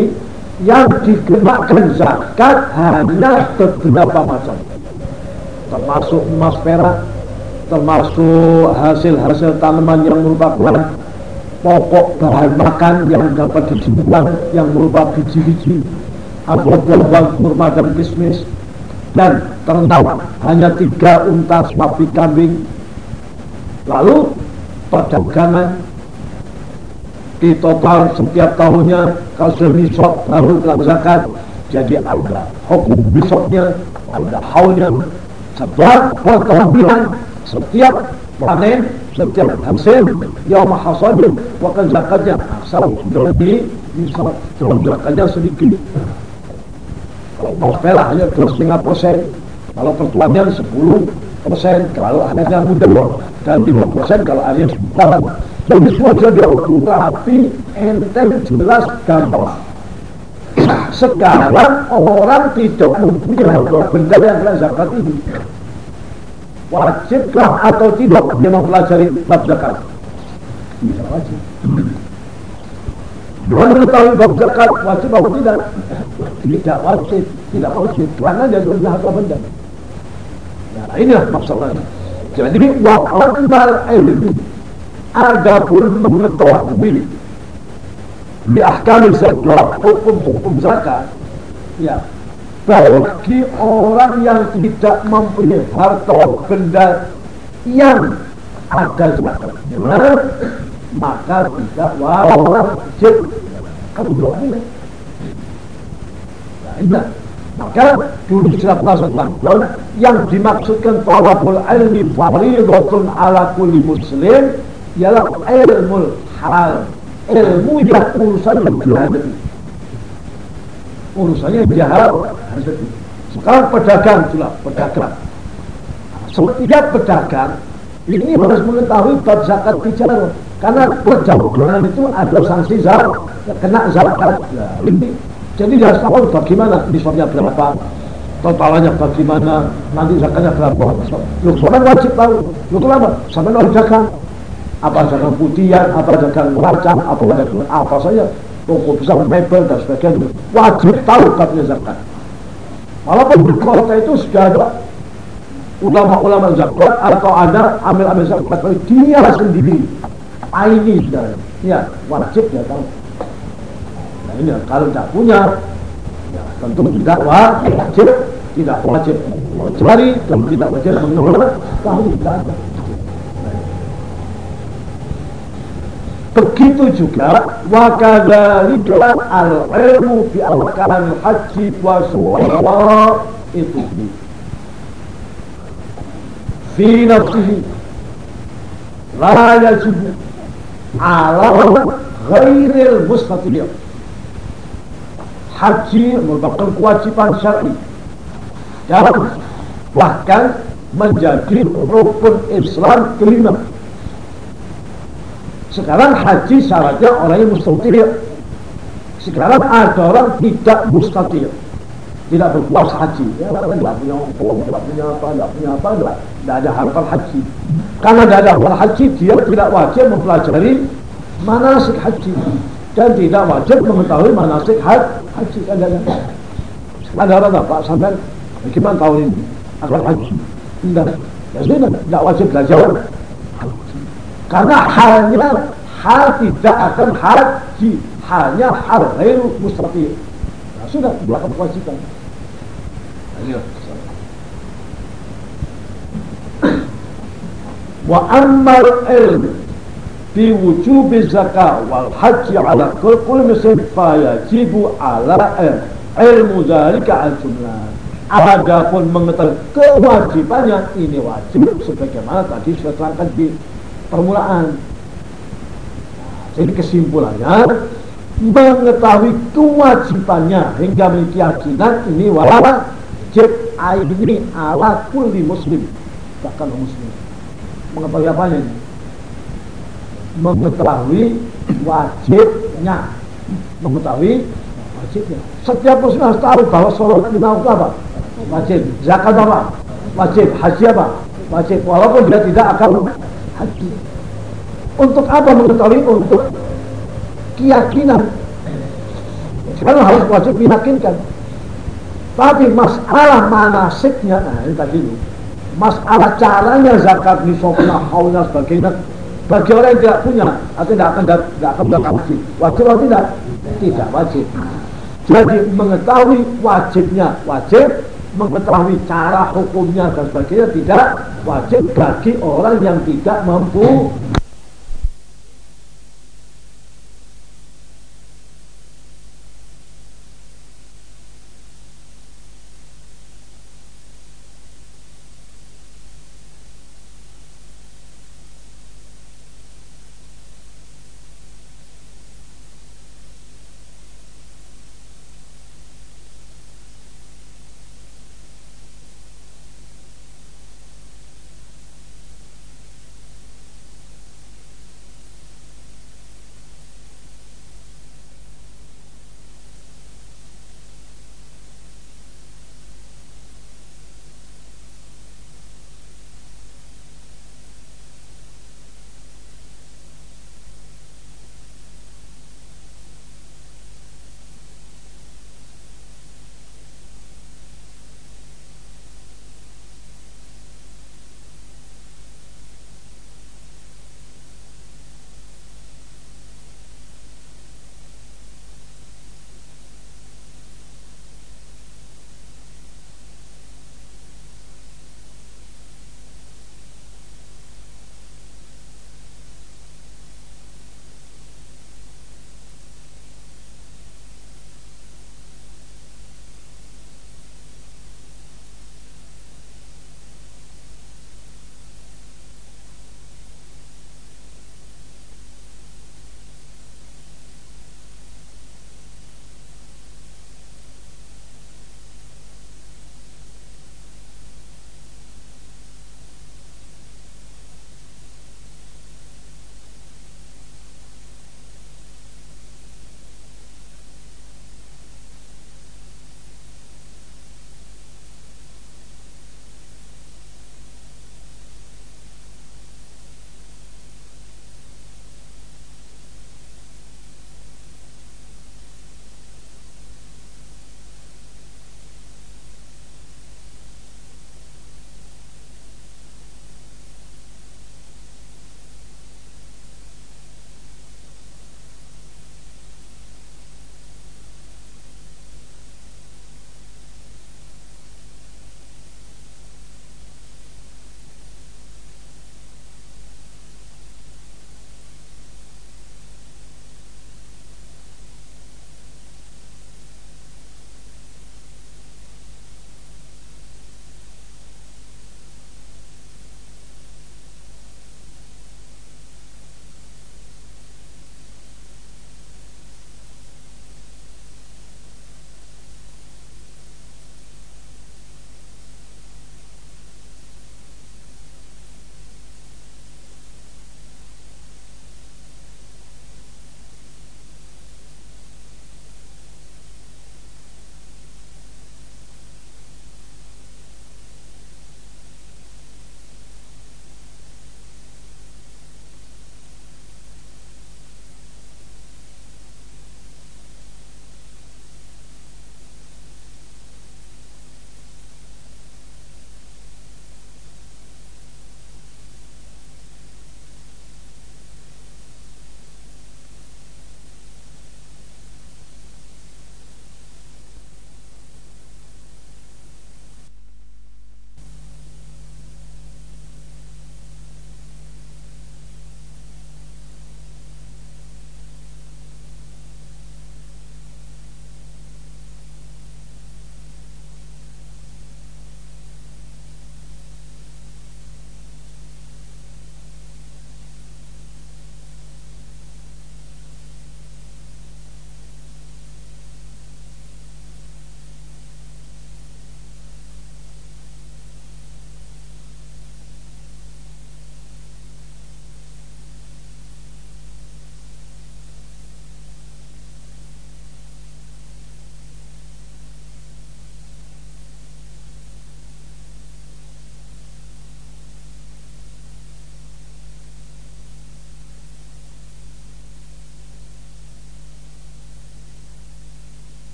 Speaker 1: yang dikenakan zakat hanya beberapa macam. Termasuk emas perak, termasuk hasil-hasil tanaman yang merupakan pokok bahan makan yang dapat disimpan yang berupa biji-biji buah-buah kurma dan kismis dan ternak hanya tiga unta sapi kambing. Lalu perdagangan total setiap tahunnya kalau besok baru zakat jadi ada hukum besoknya ada haulnya. Setelah perkahwinan setiap panen setiap hasil yaum hasad waktu zakatnya salah berarti bisa zakatnya sedikit pelah hanya terus setengah persen. Kalau pertuannya sepuluh persen kalau anaknya muda dan lima persen kalau anaknya sekarang jadi semua jadi tapi enteng jelas gampang. Sekarang orang tidak mempunyai benda yang zakat ini. Wajibkah atau tidak? Dia mempelajari bab zakat? Bisa wajib. Tuhan mengetahui bab zakat wajib atau tidak? Tidak wajib, tidak wajib. Karena dia sudah harta benda. Nah inilah masalahnya. Jadi wa amal ilmi ada pun mengetahui di ahkam zakat hukum-hukum zakat ya bagi orang yang tidak mempunyai harta benda yang ada sebabnya maka tidak wajib kamu doain nah, maka dulu tentang yang dimaksudkan tawabul ilmi faridatun ala kulli muslim ialah ilmu halal. Ilmu yang urusan hadapi urusannya jahat sekarang pedagang juga pedagang. Setiap pedagang ini harus mengetahui bab zakat bicara karena perjalanan itu ada sanksi zakat kena zakat. Nah, jadi dia tahu bagaimana nisabnya berapa totalnya bagaimana nanti zakatnya berapa. Lu seorang wajib tahu lu kenapa sampai orang dagang apa dagang putihan apa dagang racang apa dagang apa saja. Toko besar mebel dan sebagainya. Wajib tahu babnya zakat. Walaupun di kota itu sudah ada ulama-ulama zakat atau ada ambil-ambil zakat dia sendiri aini saudara. Ya, wajib ya kalau. Nah ini kalau tidak punya, ya tentu tidak wajib, tidak wajib. Kecuali dan tidak wajib menurut tahu tidak ada. Begitu juga wakadzalika al-ilmu fi al kalam haji puasa itu fi nafsihi la yajibu على غير المستطيع haji merupakan kewajiban syar'i dan bahkan menjadi rukun Islam kelima sekarang haji syaratnya orang yang mustaqil sekarang ada orang tidak mustaqil tidak berpuas haji ya, tidak punya tidak punya apa tidak punya apa tidak, tidak ada harapan haji karena tidak ada harapan haji dia tidak wajib mempelajari manasik haji dan tidak wajib mengetahui manasik haji kan ada ada Pak sampai gimana tahun ini akan haji tidak ya tidak wajib belajar karena halnya hal tidak akan haji hanya hal mustahil nah, sudah belakang kewajiban. Wa ammal ilm bi wujub zakat wal haji ala kulli muslim fa yajibu ala ilmu zalika al jumlah. Adapun mengetahui kewajibannya ini wajib sebagaimana tadi sudah terangkan di permulaan. Jadi kesimpulannya mengetahui kewajibannya hingga memiliki keyakinan ini wajib wajib ini ala kulli muslim bahkan muslim. Mengetahui apa ini? Mengetahui wajibnya. Mengetahui wajibnya. Setiap muslim harus tahu bahwa sholat waktu apa? Wajib. Zakat apa? Wajib. Haji apa? Wajib. Walaupun dia tidak akan haji. Untuk apa mengetahui? Untuk keyakinan sekarang harus wajib meyakinkan tapi masalah manasiknya, nah ini tadi itu. Masalah caranya zakat nisabnya, haulnya sebagainya. Bagi orang yang tidak punya, atau tidak akan tidak akan wajib. Wajib atau tidak? Tidak wajib. Jadi mengetahui wajibnya wajib, mengetahui cara hukumnya dan sebagainya tidak wajib bagi orang yang tidak mampu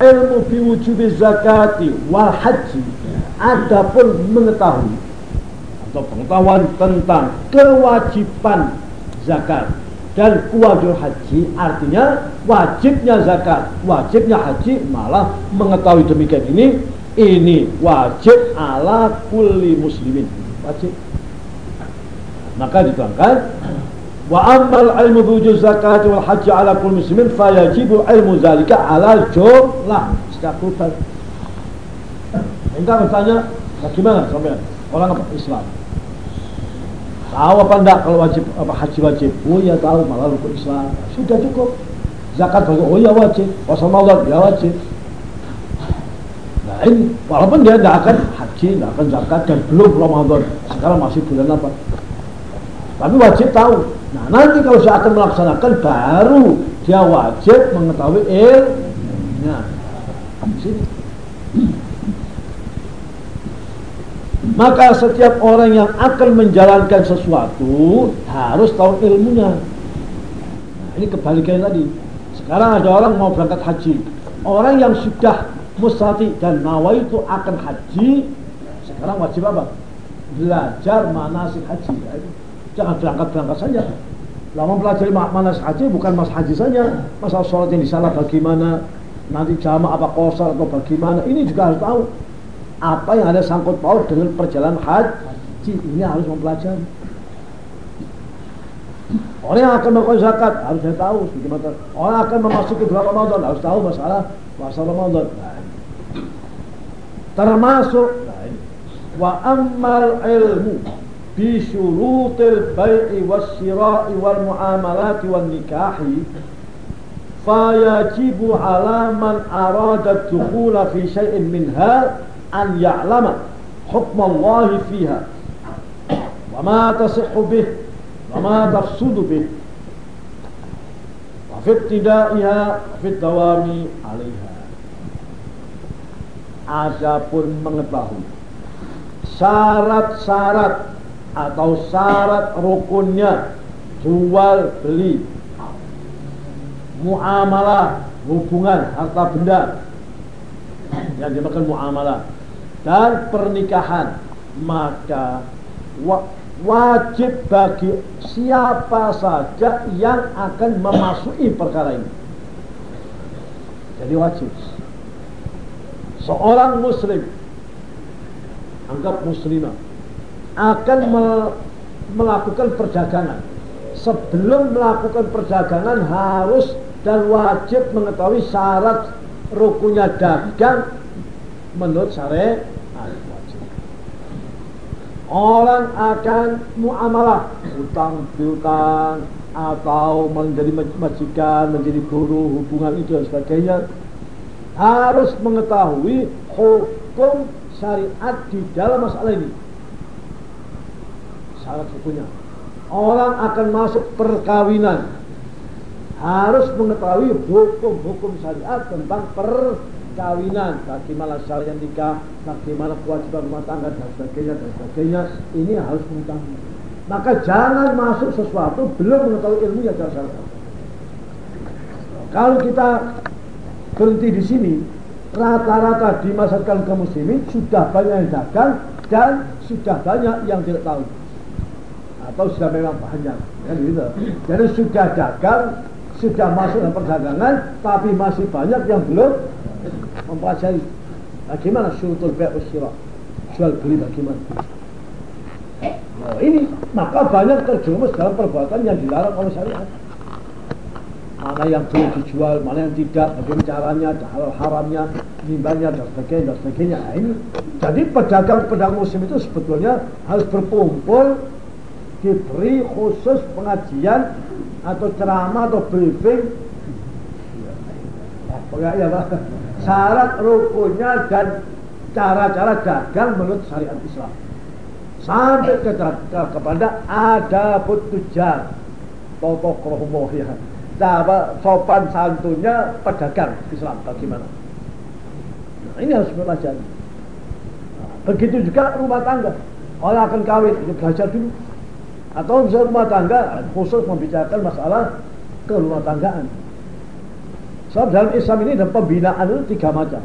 Speaker 1: ilmu fi wujubi zakati wal haji. Adapun mengetahui. Atau pengetahuan tentang kewajiban zakat dan kewajiban haji. Artinya wajibnya zakat wajibnya haji malah mengetahui demikian ini. Ini wajib ala kulli muslimin. Wajib. Maka diterangkan wa wujud zakat wal haji ala kulli muslimin fayajibu ilmu zalika ala jumlah. Secara total enggak bertanya bagaimana sampai orang Islam. Tahu apa enggak kalau wajib apa haji wajib? Oh ya tahu malah rukun Islam. Sudah cukup. Zakat oh ya wajib. Puasa Ramadan ya wajib. Nah ini walaupun dia tidak akan haji, tidak akan zakat dan belum Ramadan. Sekarang masih bulan apa? Tapi wajib tahu. Nah nanti kalau saya akan melaksanakan baru dia wajib mengetahui ilmunya. Maka setiap orang yang akan menjalankan sesuatu harus tahu ilmunya. Nah, ini kebalikannya tadi. Sekarang ada orang mau berangkat haji. Orang yang sudah mustati dan nawaitu akan haji sekarang wajib apa? belajar manasik haji jangan berangkat-berangkat saja. Lama mempelajari manasik haji bukan mas haji saja. Masalah sholat yang disalah bagaimana nanti jamaah apa kosar atau bagaimana ini juga harus tahu. Apa yang ada sangkut paut dengan perjalanan haji ini harus mempelajari. Orang yang akan melakukan zakat harus saya tahu. Bagaimana. Orang yang akan memasuki bulan Ramadan harus tahu masalah masalah Ramadan. Nah, termasuk wa ammal ilmu bi bai'i wasyira'i wal muamalati wan nikahi fayajibu ala man arada dukhula fi syai'in minha an ya'lama hukm Allah fiha. Wa ma tasihhu bih wa ma tafsudu bih. Wa fi ibtidaiha fi dawami 'alaiha. Adapun mengetahui syarat-syarat atau syarat rukunnya jual beli. Muamalah hubungan harta benda. Yang dimakan muamalah. Dan pernikahan. Maka wajib bagi siapa saja yang akan memasuki perkara ini. Jadi wajib. Seorang muslim anggap muslimah akan me melakukan perdagangan. Sebelum melakukan perdagangan harus dan wajib mengetahui syarat rukunya dagang menurut syariat. Orang akan muamalah utang piutang atau menjadi majikan menjadi buruh hubungan itu dan sebagainya. Harus mengetahui hukum syariat di dalam masalah ini. Syarat hukumnya. Orang akan masuk perkawinan harus mengetahui hukum-hukum syariat tentang perkawinan, bagaimana syariat nikah, bagaimana kewajiban rumah tangga dan sebagainya dan sebagainya. Ini harus mengetahui. Maka jangan masuk sesuatu belum mengetahui ilmunya cara syariat. Kalau kita berhenti di sini rata-rata dimasukkan ke muslimin sudah banyak yang dagang dan sudah banyak yang tidak tahu atau sudah memang banyak ya gitu. jadi sudah dagang sudah masuk dalam perdagangan tapi masih banyak yang belum mempelajari. Bagaimana syurutul bai' jual beli bagaimana? Nah, ini maka banyak terjerumus dalam perbuatan yang dilarang oleh syariat. Mana yang boleh dijual, mana yang tidak, bagaimana caranya, halal haramnya, limbahnya dan sebagainya dan sebagainya. Nah, ini jadi pedagang-pedagang muslim itu sebetulnya harus berkumpul diberi khusus pengajian atau ceramah atau briefing apa ya Pak syarat rukunnya dan cara-cara dagang menurut syariat Islam sampai ke, ke, kepada ada tujar tokoh kromo ya apa sopan santunnya pedagang Islam bagaimana? Nah, ini harus belajar. Nah, begitu juga rumah tangga. Orang akan kawin, itu belajar dulu. Atau bisa rumah tangga khusus membicarakan masalah ke rumah tanggaan. Sebab dalam Islam ini ada pembinaan itu tiga macam.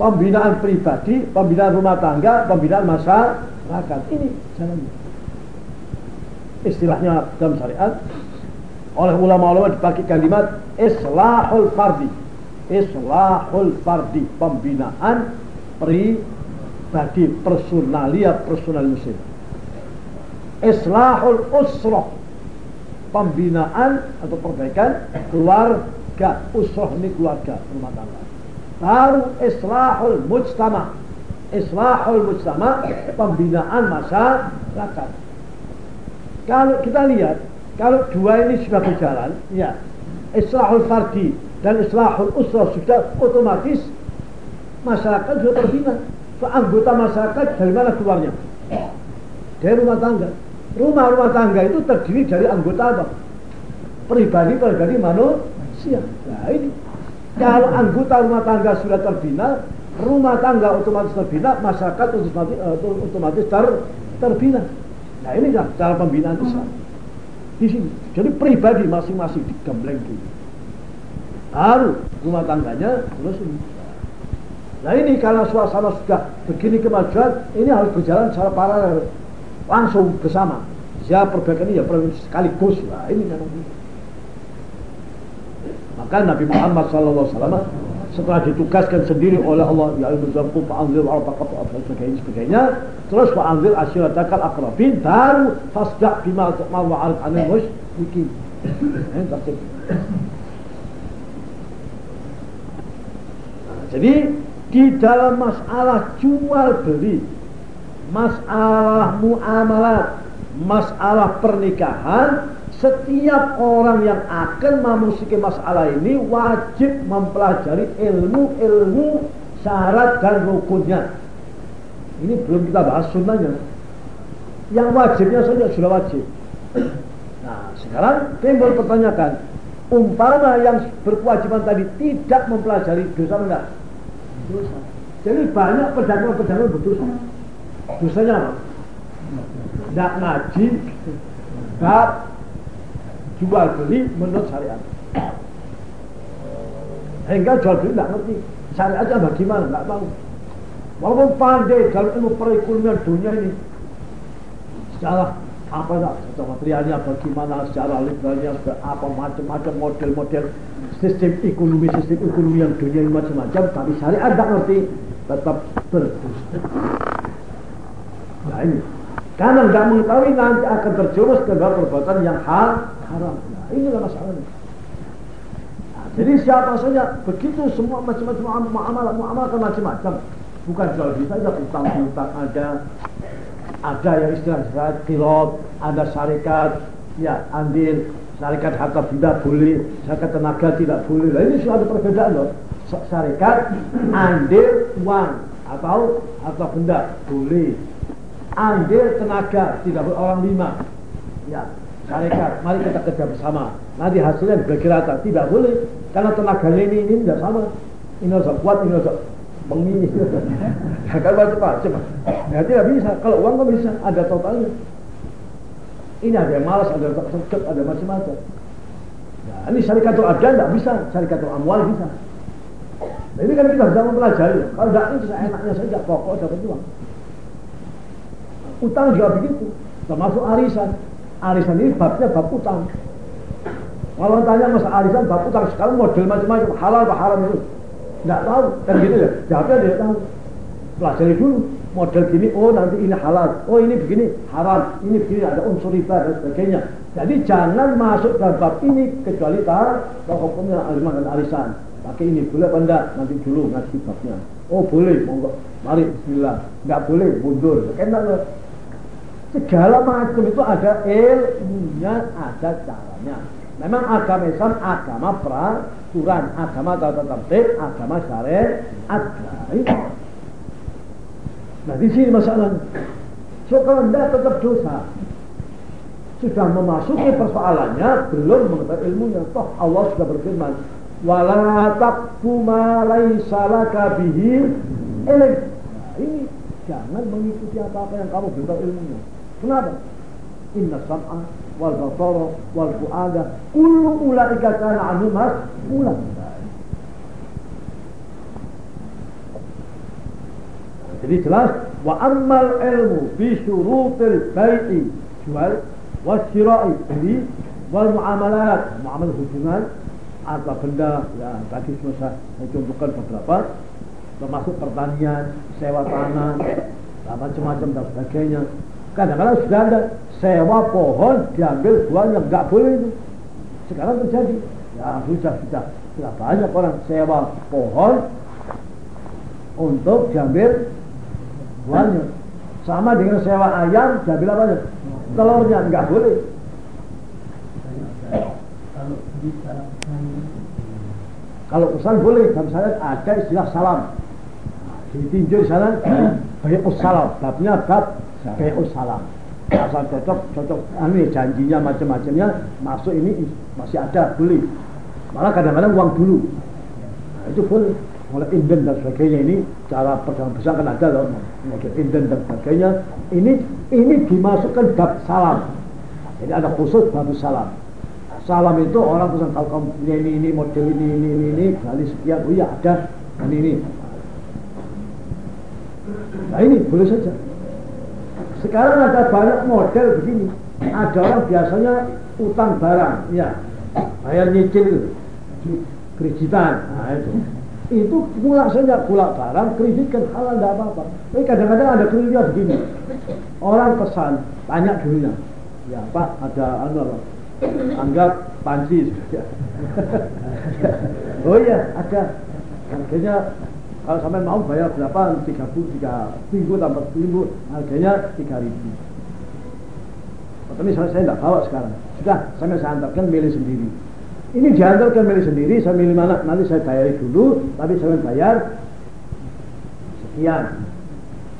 Speaker 1: Pembinaan pribadi, pembinaan rumah tangga, pembinaan masyarakat. Ini jalannya. Istilahnya dalam syariat oleh ulama-ulama dipakai kalimat islahul fardi. Islahul fardi, pembinaan pribadi, personalia personal muslim. Islahul usrah, pembinaan atau perbaikan keluarga. Usrah ini keluarga, rumah tangga. Baru islahul mujtama. Islahul mujtama pembinaan masyarakat. Kalau kita lihat kalau dua ini sudah berjalan ya islahul fardi dan islahul usrah sudah otomatis masyarakat sudah terbina anggota masyarakat dari mana keluarnya? Dari rumah tangga rumah-rumah tangga itu terdiri dari anggota apa pribadi-pribadi manusia nah ini kalau anggota rumah tangga sudah terbina, rumah tangga otomatis terbina, masyarakat otomatis, uh, otomatis ter, terbina. Nah ini kan cara pembinaan Islam. Di sini. Jadi pribadi masing-masing digembleng dulu. Baru rumah tangganya terus ini. Nah ini karena suasana sudah begini kemajuan, ini harus berjalan secara paralel. Langsung bersama. Ya perbaikan ini ya sekaligus. Nah ini kan. Maka Nabi Muhammad SAW setelah ditugaskan sendiri oleh Allah ya ilmu fa'anzir arbaqat sebagainya sebagainya terus fa'anzir asyiratakal akrabin baru fasda' bima tu'mar wa'arif anil musyrikin jadi di dalam masalah jual beli masalah muamalat masalah pernikahan setiap orang yang akan memasuki masalah ini wajib mempelajari ilmu-ilmu syarat dan rukunnya. Ini belum kita bahas sunnahnya. Yang wajibnya saja sudah wajib. Nah, sekarang timbul pertanyakan, umpama yang berkewajiban tadi tidak mempelajari dosa enggak? Dosa. Jadi banyak pedagang-pedagang berdosa. Dosanya apa? Tidak ngaji, bab jual beli menurut syariat. Hingga jual beli tidak ngerti. Syariatnya bagaimana? Tidak tahu. Walaupun pandai dalam ilmu perekonomian dunia ini. Secara apa tak? Secara materialnya bagaimana, secara liberalnya, apa macam-macam model-model sistem ekonomi, sistem ekonomi yang dunia ini macam-macam. Tapi syariat tidak ngerti. Tetap berdusta. Nah ini. Karena tidak mengetahui nanti akan terjerumus ke dalam perbuatan yang hal haram. Nah, inilah masalahnya. Nah, jadi siapa saja begitu semua macam-macam muamalah muamalah kan macam-macam. Bukan jual beli saja utang utang ada ada yang istilah syarikat kilot, ada syarikat ya andil, syarikat harta benda boleh, syarikat tenaga tidak boleh. Nah, ini sudah ada perbedaan loh. Syarikat andil uang atau harta benda boleh. Andil tenaga tidak boleh orang lima. Ya, syarikat, mari kita kerja bersama. Nanti hasilnya dibagi rata. Tidak boleh, karena tenaganya ini ini tidak sama. Ini harus kuat, ini harus mengini. <laughs> ya kan. Ya tidak bisa. Kalau uang kan bisa, ada totalnya. Ini ada yang malas, ada yang tak ada macam-macam. Nah, ini syarikatul ada tidak bisa, syarikatul amwal bisa. Nah, ini kan kita sedang mempelajari. Kalau tidak ini enaknya saja, pokok dapat uang. Utang juga begitu, termasuk arisan. Arisan ini babnya bab utang. Kalau tanya masa arisan bab utang sekarang model macam-macam halal apa haram itu? Nggak tahu. Kan gitu ya? Jawabnya dia tahu. Pelajari dulu model gini oh nanti ini halal. Oh ini begini haram. Ini begini ada unsur riba dan sebagainya. Jadi jangan masuk dalam bab ini kecuali bahwa hukumnya aliman dan arisan. Pakai ini boleh apa enggak? Nanti dulu ngaji babnya. Oh boleh monggo. Mari Bismillah. Nggak boleh mundur. Kena Segala macam itu ada ilmunya, ada caranya. Memang agama Islam agama peraturan, agama tata tertib, agama syariat. Nah di sini masalahnya. So kalau anda tetap dosa, sudah memasuki persoalannya, belum mengetahui ilmunya. Toh Allah sudah berfirman, wala taqfu ma laisa laka. Nah, ini jangan mengikuti apa-apa yang kamu belum tahu ilmunya. Kenapa? Inna sam'a wal basara wal fu'ada kullu ulaika kana anhu mas'ula. Jadi jelas wa ammal ilmu bi syurutil bai'i jual wa syira'i beli wal muamalat muamalah hubungan harta benda ya tadi semua saya contohkan beberapa termasuk pertanian sewa tanah macam-macam dan sebagainya kadang-kadang sudah ada sewa pohon diambil buahnya nggak boleh itu. Sekarang terjadi. Ya sudah sudah. Sudah banyak orang sewa pohon untuk diambil buahnya. Sama dengan sewa ayam diambil apa telurnya nggak boleh. Kalau usaha boleh, tapi saya ada istilah salam. Ditinjau di sana, <clears throat> baik salam. Babnya bab baik salam. Asal cocok, cocok, anu janjinya macam-macamnya masuk ini masih ada boleh. Malah kadang-kadang uang dulu. Nah, itu boleh. Mulai inden dan sebagainya ini cara perdagangan besar kan ada loh. Inden dan sebagainya. Ini ini dimasukkan bab salam. Jadi ada khusus bab salam salam itu orang pesan kalau kamu punya ini ini model ini ini ini ini kali sekian oh iya ada dan ini nah ini boleh saja sekarang ada banyak model begini. Ada orang biasanya utang barang ya. Bayar nyicil itu. Kreditan nah itu. Itu pula saja pula barang kredit kan halal tidak apa-apa. Tapi kadang-kadang ada kreditnya begini. Orang pesan tanya dulunya ya pak ada anu anggap panci. <laughs> <laughs> Oh iya ada. Harganya kalau sampai mau bayar berapa tiga puluh tiga minggu tambah minggu harganya tiga ribu tapi saya, saya tidak bawa sekarang sudah saya saya antarkan milih sendiri ini diantarkan milih sendiri saya milih mana nanti saya bayar dulu tapi saya bayar sekian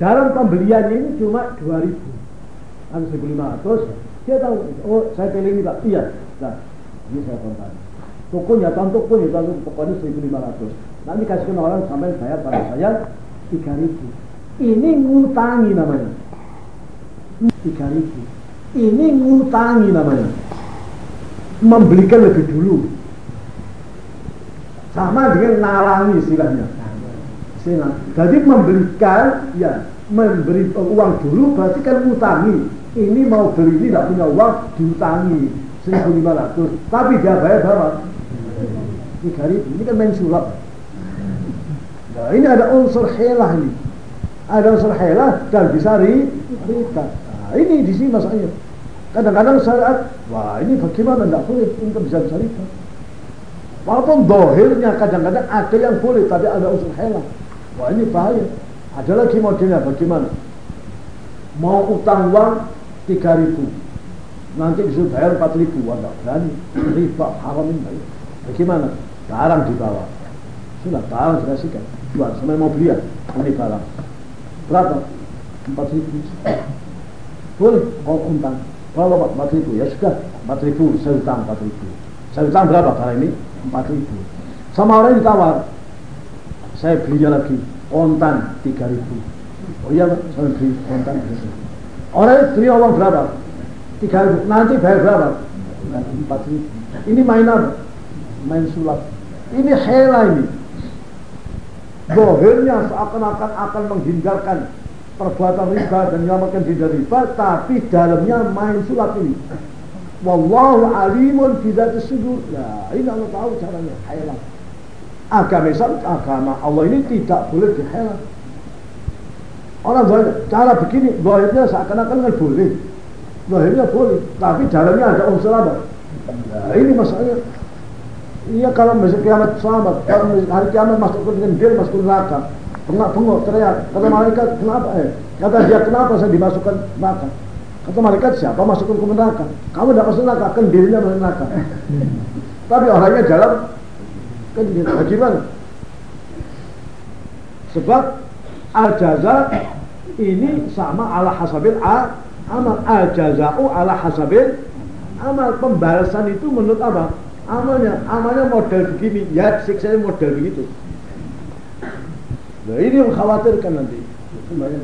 Speaker 1: dalam pembelian ini cuma dua ribu kan seribu lima ratus dia tahu, oh saya pilih ini Pak. Iya. Nah, ini saya kontak. Tokonya, tahun tokonya, tahun pokoknya 1.500. Nanti kasihkan orang sampai bayar pada saya 3.000. Ini ngutangi namanya. 3.000. Ini ngutangi namanya. Membelikan lebih dulu. Sama dengan nalangi istilahnya. Jadi memberikan, ya, memberi uang dulu berarti kan ngutangi ini mau beli ini tidak punya uang diutangi 1.500 tapi dia bayar berapa? 3.000 ini kan main sulap nah ini ada unsur helah ini. Ada unsur helah dan bisa riba nah ini di sini masalahnya kadang-kadang syariat wah ini bagaimana? Tidak boleh untuk bisa bisa riba walaupun dohirnya kadang-kadang ada yang boleh tapi ada unsur helah wah ini bahaya. Ada lagi modelnya bagaimana? Mau utang uang tiga ribu. Nanti disuruh bayar empat ribu. Wah berani. Riba haram ini. Bagaimana? Barang dibawa sudah barang dikasihkan jual. Sama mau beli ya ini barang. Berapa? Empat ribu. Boleh kau utang kalau empat ribu. Ya sudah empat ribu saya utang empat ribu. Saya utang berapa barang ini? Empat ribu. Sama orang ditawar. Saya belinya lagi kontan tiga ribu. Oh iya saya beli kontan tiga ribu. Orang beli uang berapa? Tiga ribu. Nanti bayar berapa? Empat ribu. Ini mainan, main sulap. Ini hela ini. Bohirnya seakan-akan akan menghindarkan perbuatan riba dan menyelamatkan diri dari riba, tapi dalamnya main sulap ini. Wallahu alimun tidak sudur. Ya, ini Allah tahu caranya. Hela. Agama Islam, agama Allah ini tidak boleh dihela. Orang boleh cara begini, zahirnya seakan-akan kan boleh. Zahirnya boleh, tapi dalamnya ada unsur apa? Nah, ini masalahnya. Iya kalau masuk kiamat selamat, kalau hari kiamat masuk ke dengan dia masuk neraka, pernah bengok teriak, kata malaikat kenapa? Eh, kata dia kenapa saya dimasukkan neraka? Kata malaikat siapa masukkan ke neraka? Kamu tidak masuk neraka, kan dirinya masuk neraka. <laughs> Tapi orangnya dalam kan bagaimana? Sebab al jaza ini sama ala hasabil a amal al jazau ala hasabil amal pembalasan itu menurut apa amalnya amalnya model begini ya siksa model begitu. Nah ini yang khawatirkan nanti. Kembali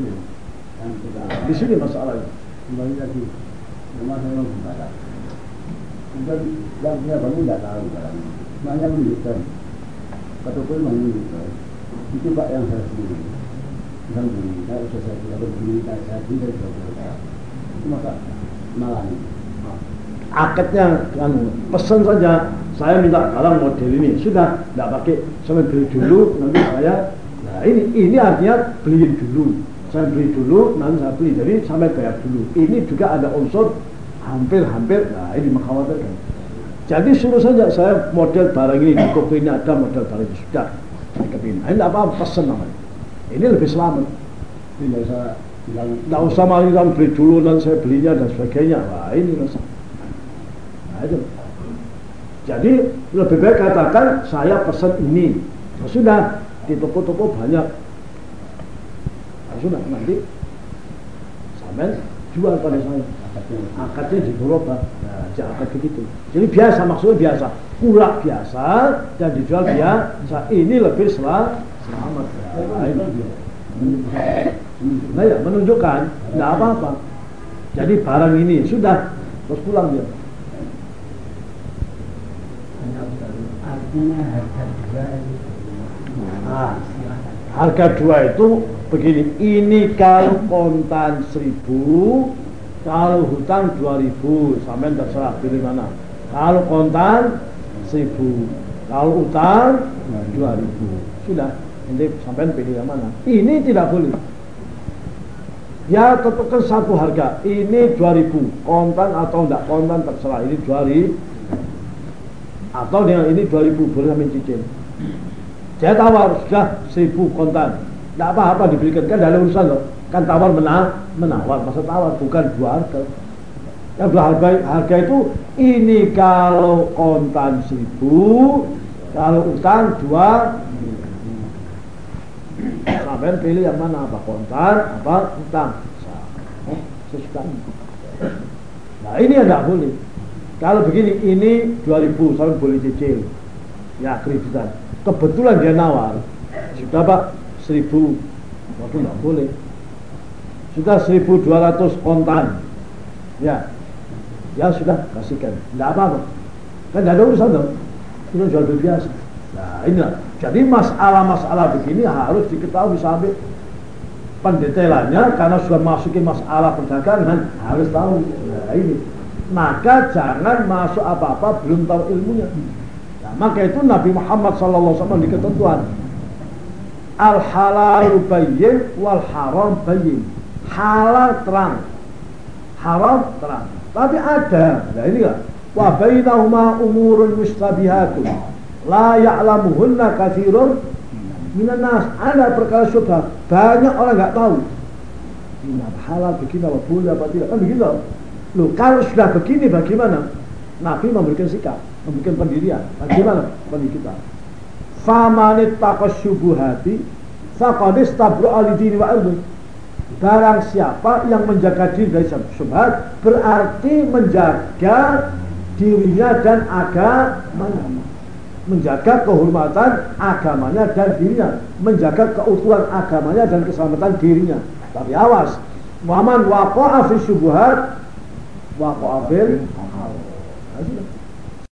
Speaker 1: di sini masalahnya
Speaker 2: kembali lagi. Rumah saya mau kembali kemudian yang punya bangun tidak tahu barang banyak menunjukkan kata pun menunjukkan itu pak yang saya sendiri. Misalnya beli, saya udah saya tidak beli, saya beli dari dua Itu maka malah
Speaker 1: akadnya kan pesan saja saya minta barang model ini. Sudah tidak pakai saya beli dulu nanti saya nah ini ini artinya beliin dulu. Saya beli dulu nanti saya beli. Jadi sampai bayar dulu. Ini juga ada unsur hampir-hampir nah ini mengkhawatirkan. Jadi suruh saja saya model barang ini di toko ini ada model barang ini. Sudah saya kepingin nah, ini apa? Pesan namanya. Ini lebih selamat.
Speaker 2: Ini usah bilang
Speaker 1: tidak usah malah beli dulu dan saya belinya dan sebagainya. Wah ini rasa Nah, itu. Jadi lebih baik katakan saya pesan ini. Nah, sudah di toko-toko banyak. Nah, sudah nanti sampai jual pada saya. Akadnya di Eropa. Nah, akad begitu. Jadi biasa maksudnya biasa. Kurang biasa dan dijual biasa. Ini lebih selah, selamat. Nah, ini. Nah ya menunjukkan tidak apa-apa. Jadi barang ini sudah terus pulang dia.
Speaker 2: artinya harga dua
Speaker 1: Nah, harga dua itu begini, ini kalau kontan seribu, kalau hutang dua ribu, sampai terserah pilih mana. Kalau kontan seribu, kalau utang dua ribu, sudah. Nanti sampai pilih yang mana. Ini tidak boleh. Ya tetapkan satu harga. Ini dua ribu, kontan atau tidak kontan terserah. Ini dua ribu atau dengan ini 2000 boleh kami cicil saya tawar sudah 1000 kontan. Tidak apa-apa diberikan. Kan dalam urusan loh. Kan tawar menang menawar. Masa tawar? Bukan dua harga. Yang dua harga, harga itu ini kalau kontan 1000 kalau utang dua sampai pilih yang mana? Apa kontan apa utang? Nah ini yang tidak boleh kalau begini, ini 2000 sampai boleh cicil. Ya, kreditan. Kebetulan dia nawar. Sudah Pak, 1000. Waktu tidak boleh. Sudah 1200 kontan. Ya. Ya sudah, kasihkan. Tidak apa-apa. Kan tidak ada urusan dong. Sudah jual beli biasa. Nah, inilah. Jadi masalah-masalah begini harus diketahui sampai pendetailannya karena sudah masukin masalah perdagangan harus tahu. Nah, ini maka jangan masuk apa-apa belum tahu ilmunya. Nah, maka itu Nabi Muhammad SAW di ketentuan al halal bayyin wal haram bayyin. Halal terang, haram terang. Tapi ada, nah ini kan, wa bainahuma umurun mustabihatun la ya'lamuhunna kathirun minan nas. Ada perkara syubhat, banyak orang nggak tahu. Ini halal begini apa boleh apa tidak kan begitu. Loh, kalau sudah begini bagaimana? Nabi memberikan sikap, memberikan pendirian. Bagaimana pendirian kita? Famanit takos syubuhati Faqadis tabru alidini wa ilmu Barang siapa yang menjaga diri dari syubhat Berarti menjaga dirinya dan agamanya Menjaga kehormatan agamanya dan dirinya Menjaga keutuhan agamanya dan keselamatan dirinya Tapi awas Waman waqa'a fi syubuhat waqa'a fil nah,